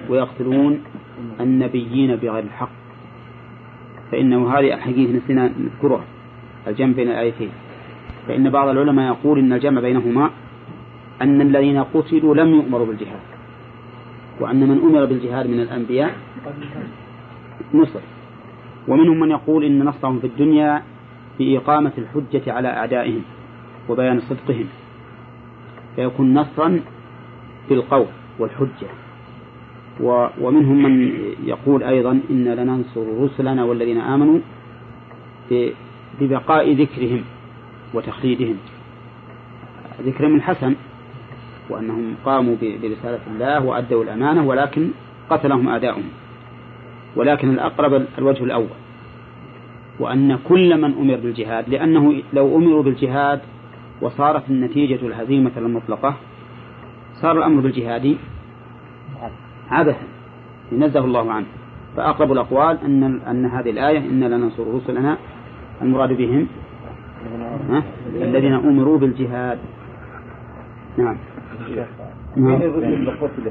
ويقتلون النبيين بغير الحق. فإنه هذه الحقيقة نسينا نذكرها الجمع بين الآيتين. فإن بعض العلماء يقول إن الجمع بينهما أن الذين قتلوا لم يؤمروا بالجهاد وأن من أمر بالجهاد من الأنبياء نصر. ومنهم من يقول إن نصرهم في الدنيا بإقامة الحجة على أعدائهم وبيان صدقهم فيكون نصرا بالقول والحجة. و- ومنهم من يقول أيضا إن لننصر رسلنا والذين آمنوا ببقاء ذكرهم. وتخليدهم ذكرهم الحسن وأنهم قاموا برسالة الله وأدوا الأمانة ولكن قتلهم أعداؤهم ولكن الأقرب الوجه الأول وأن كل من أمر بالجهاد لأنه لو أمروا بالجهاد وصارت النتيجة الهزيمة المطلقة صار الأمر بالجهاد عبثا ينزه الله عنه فأقرب الأقوال أن أن هذه الآية إن لننصر رسلنا المراد بهم؟ الذين أمروا بالجهاد. نعم. نعم. قتل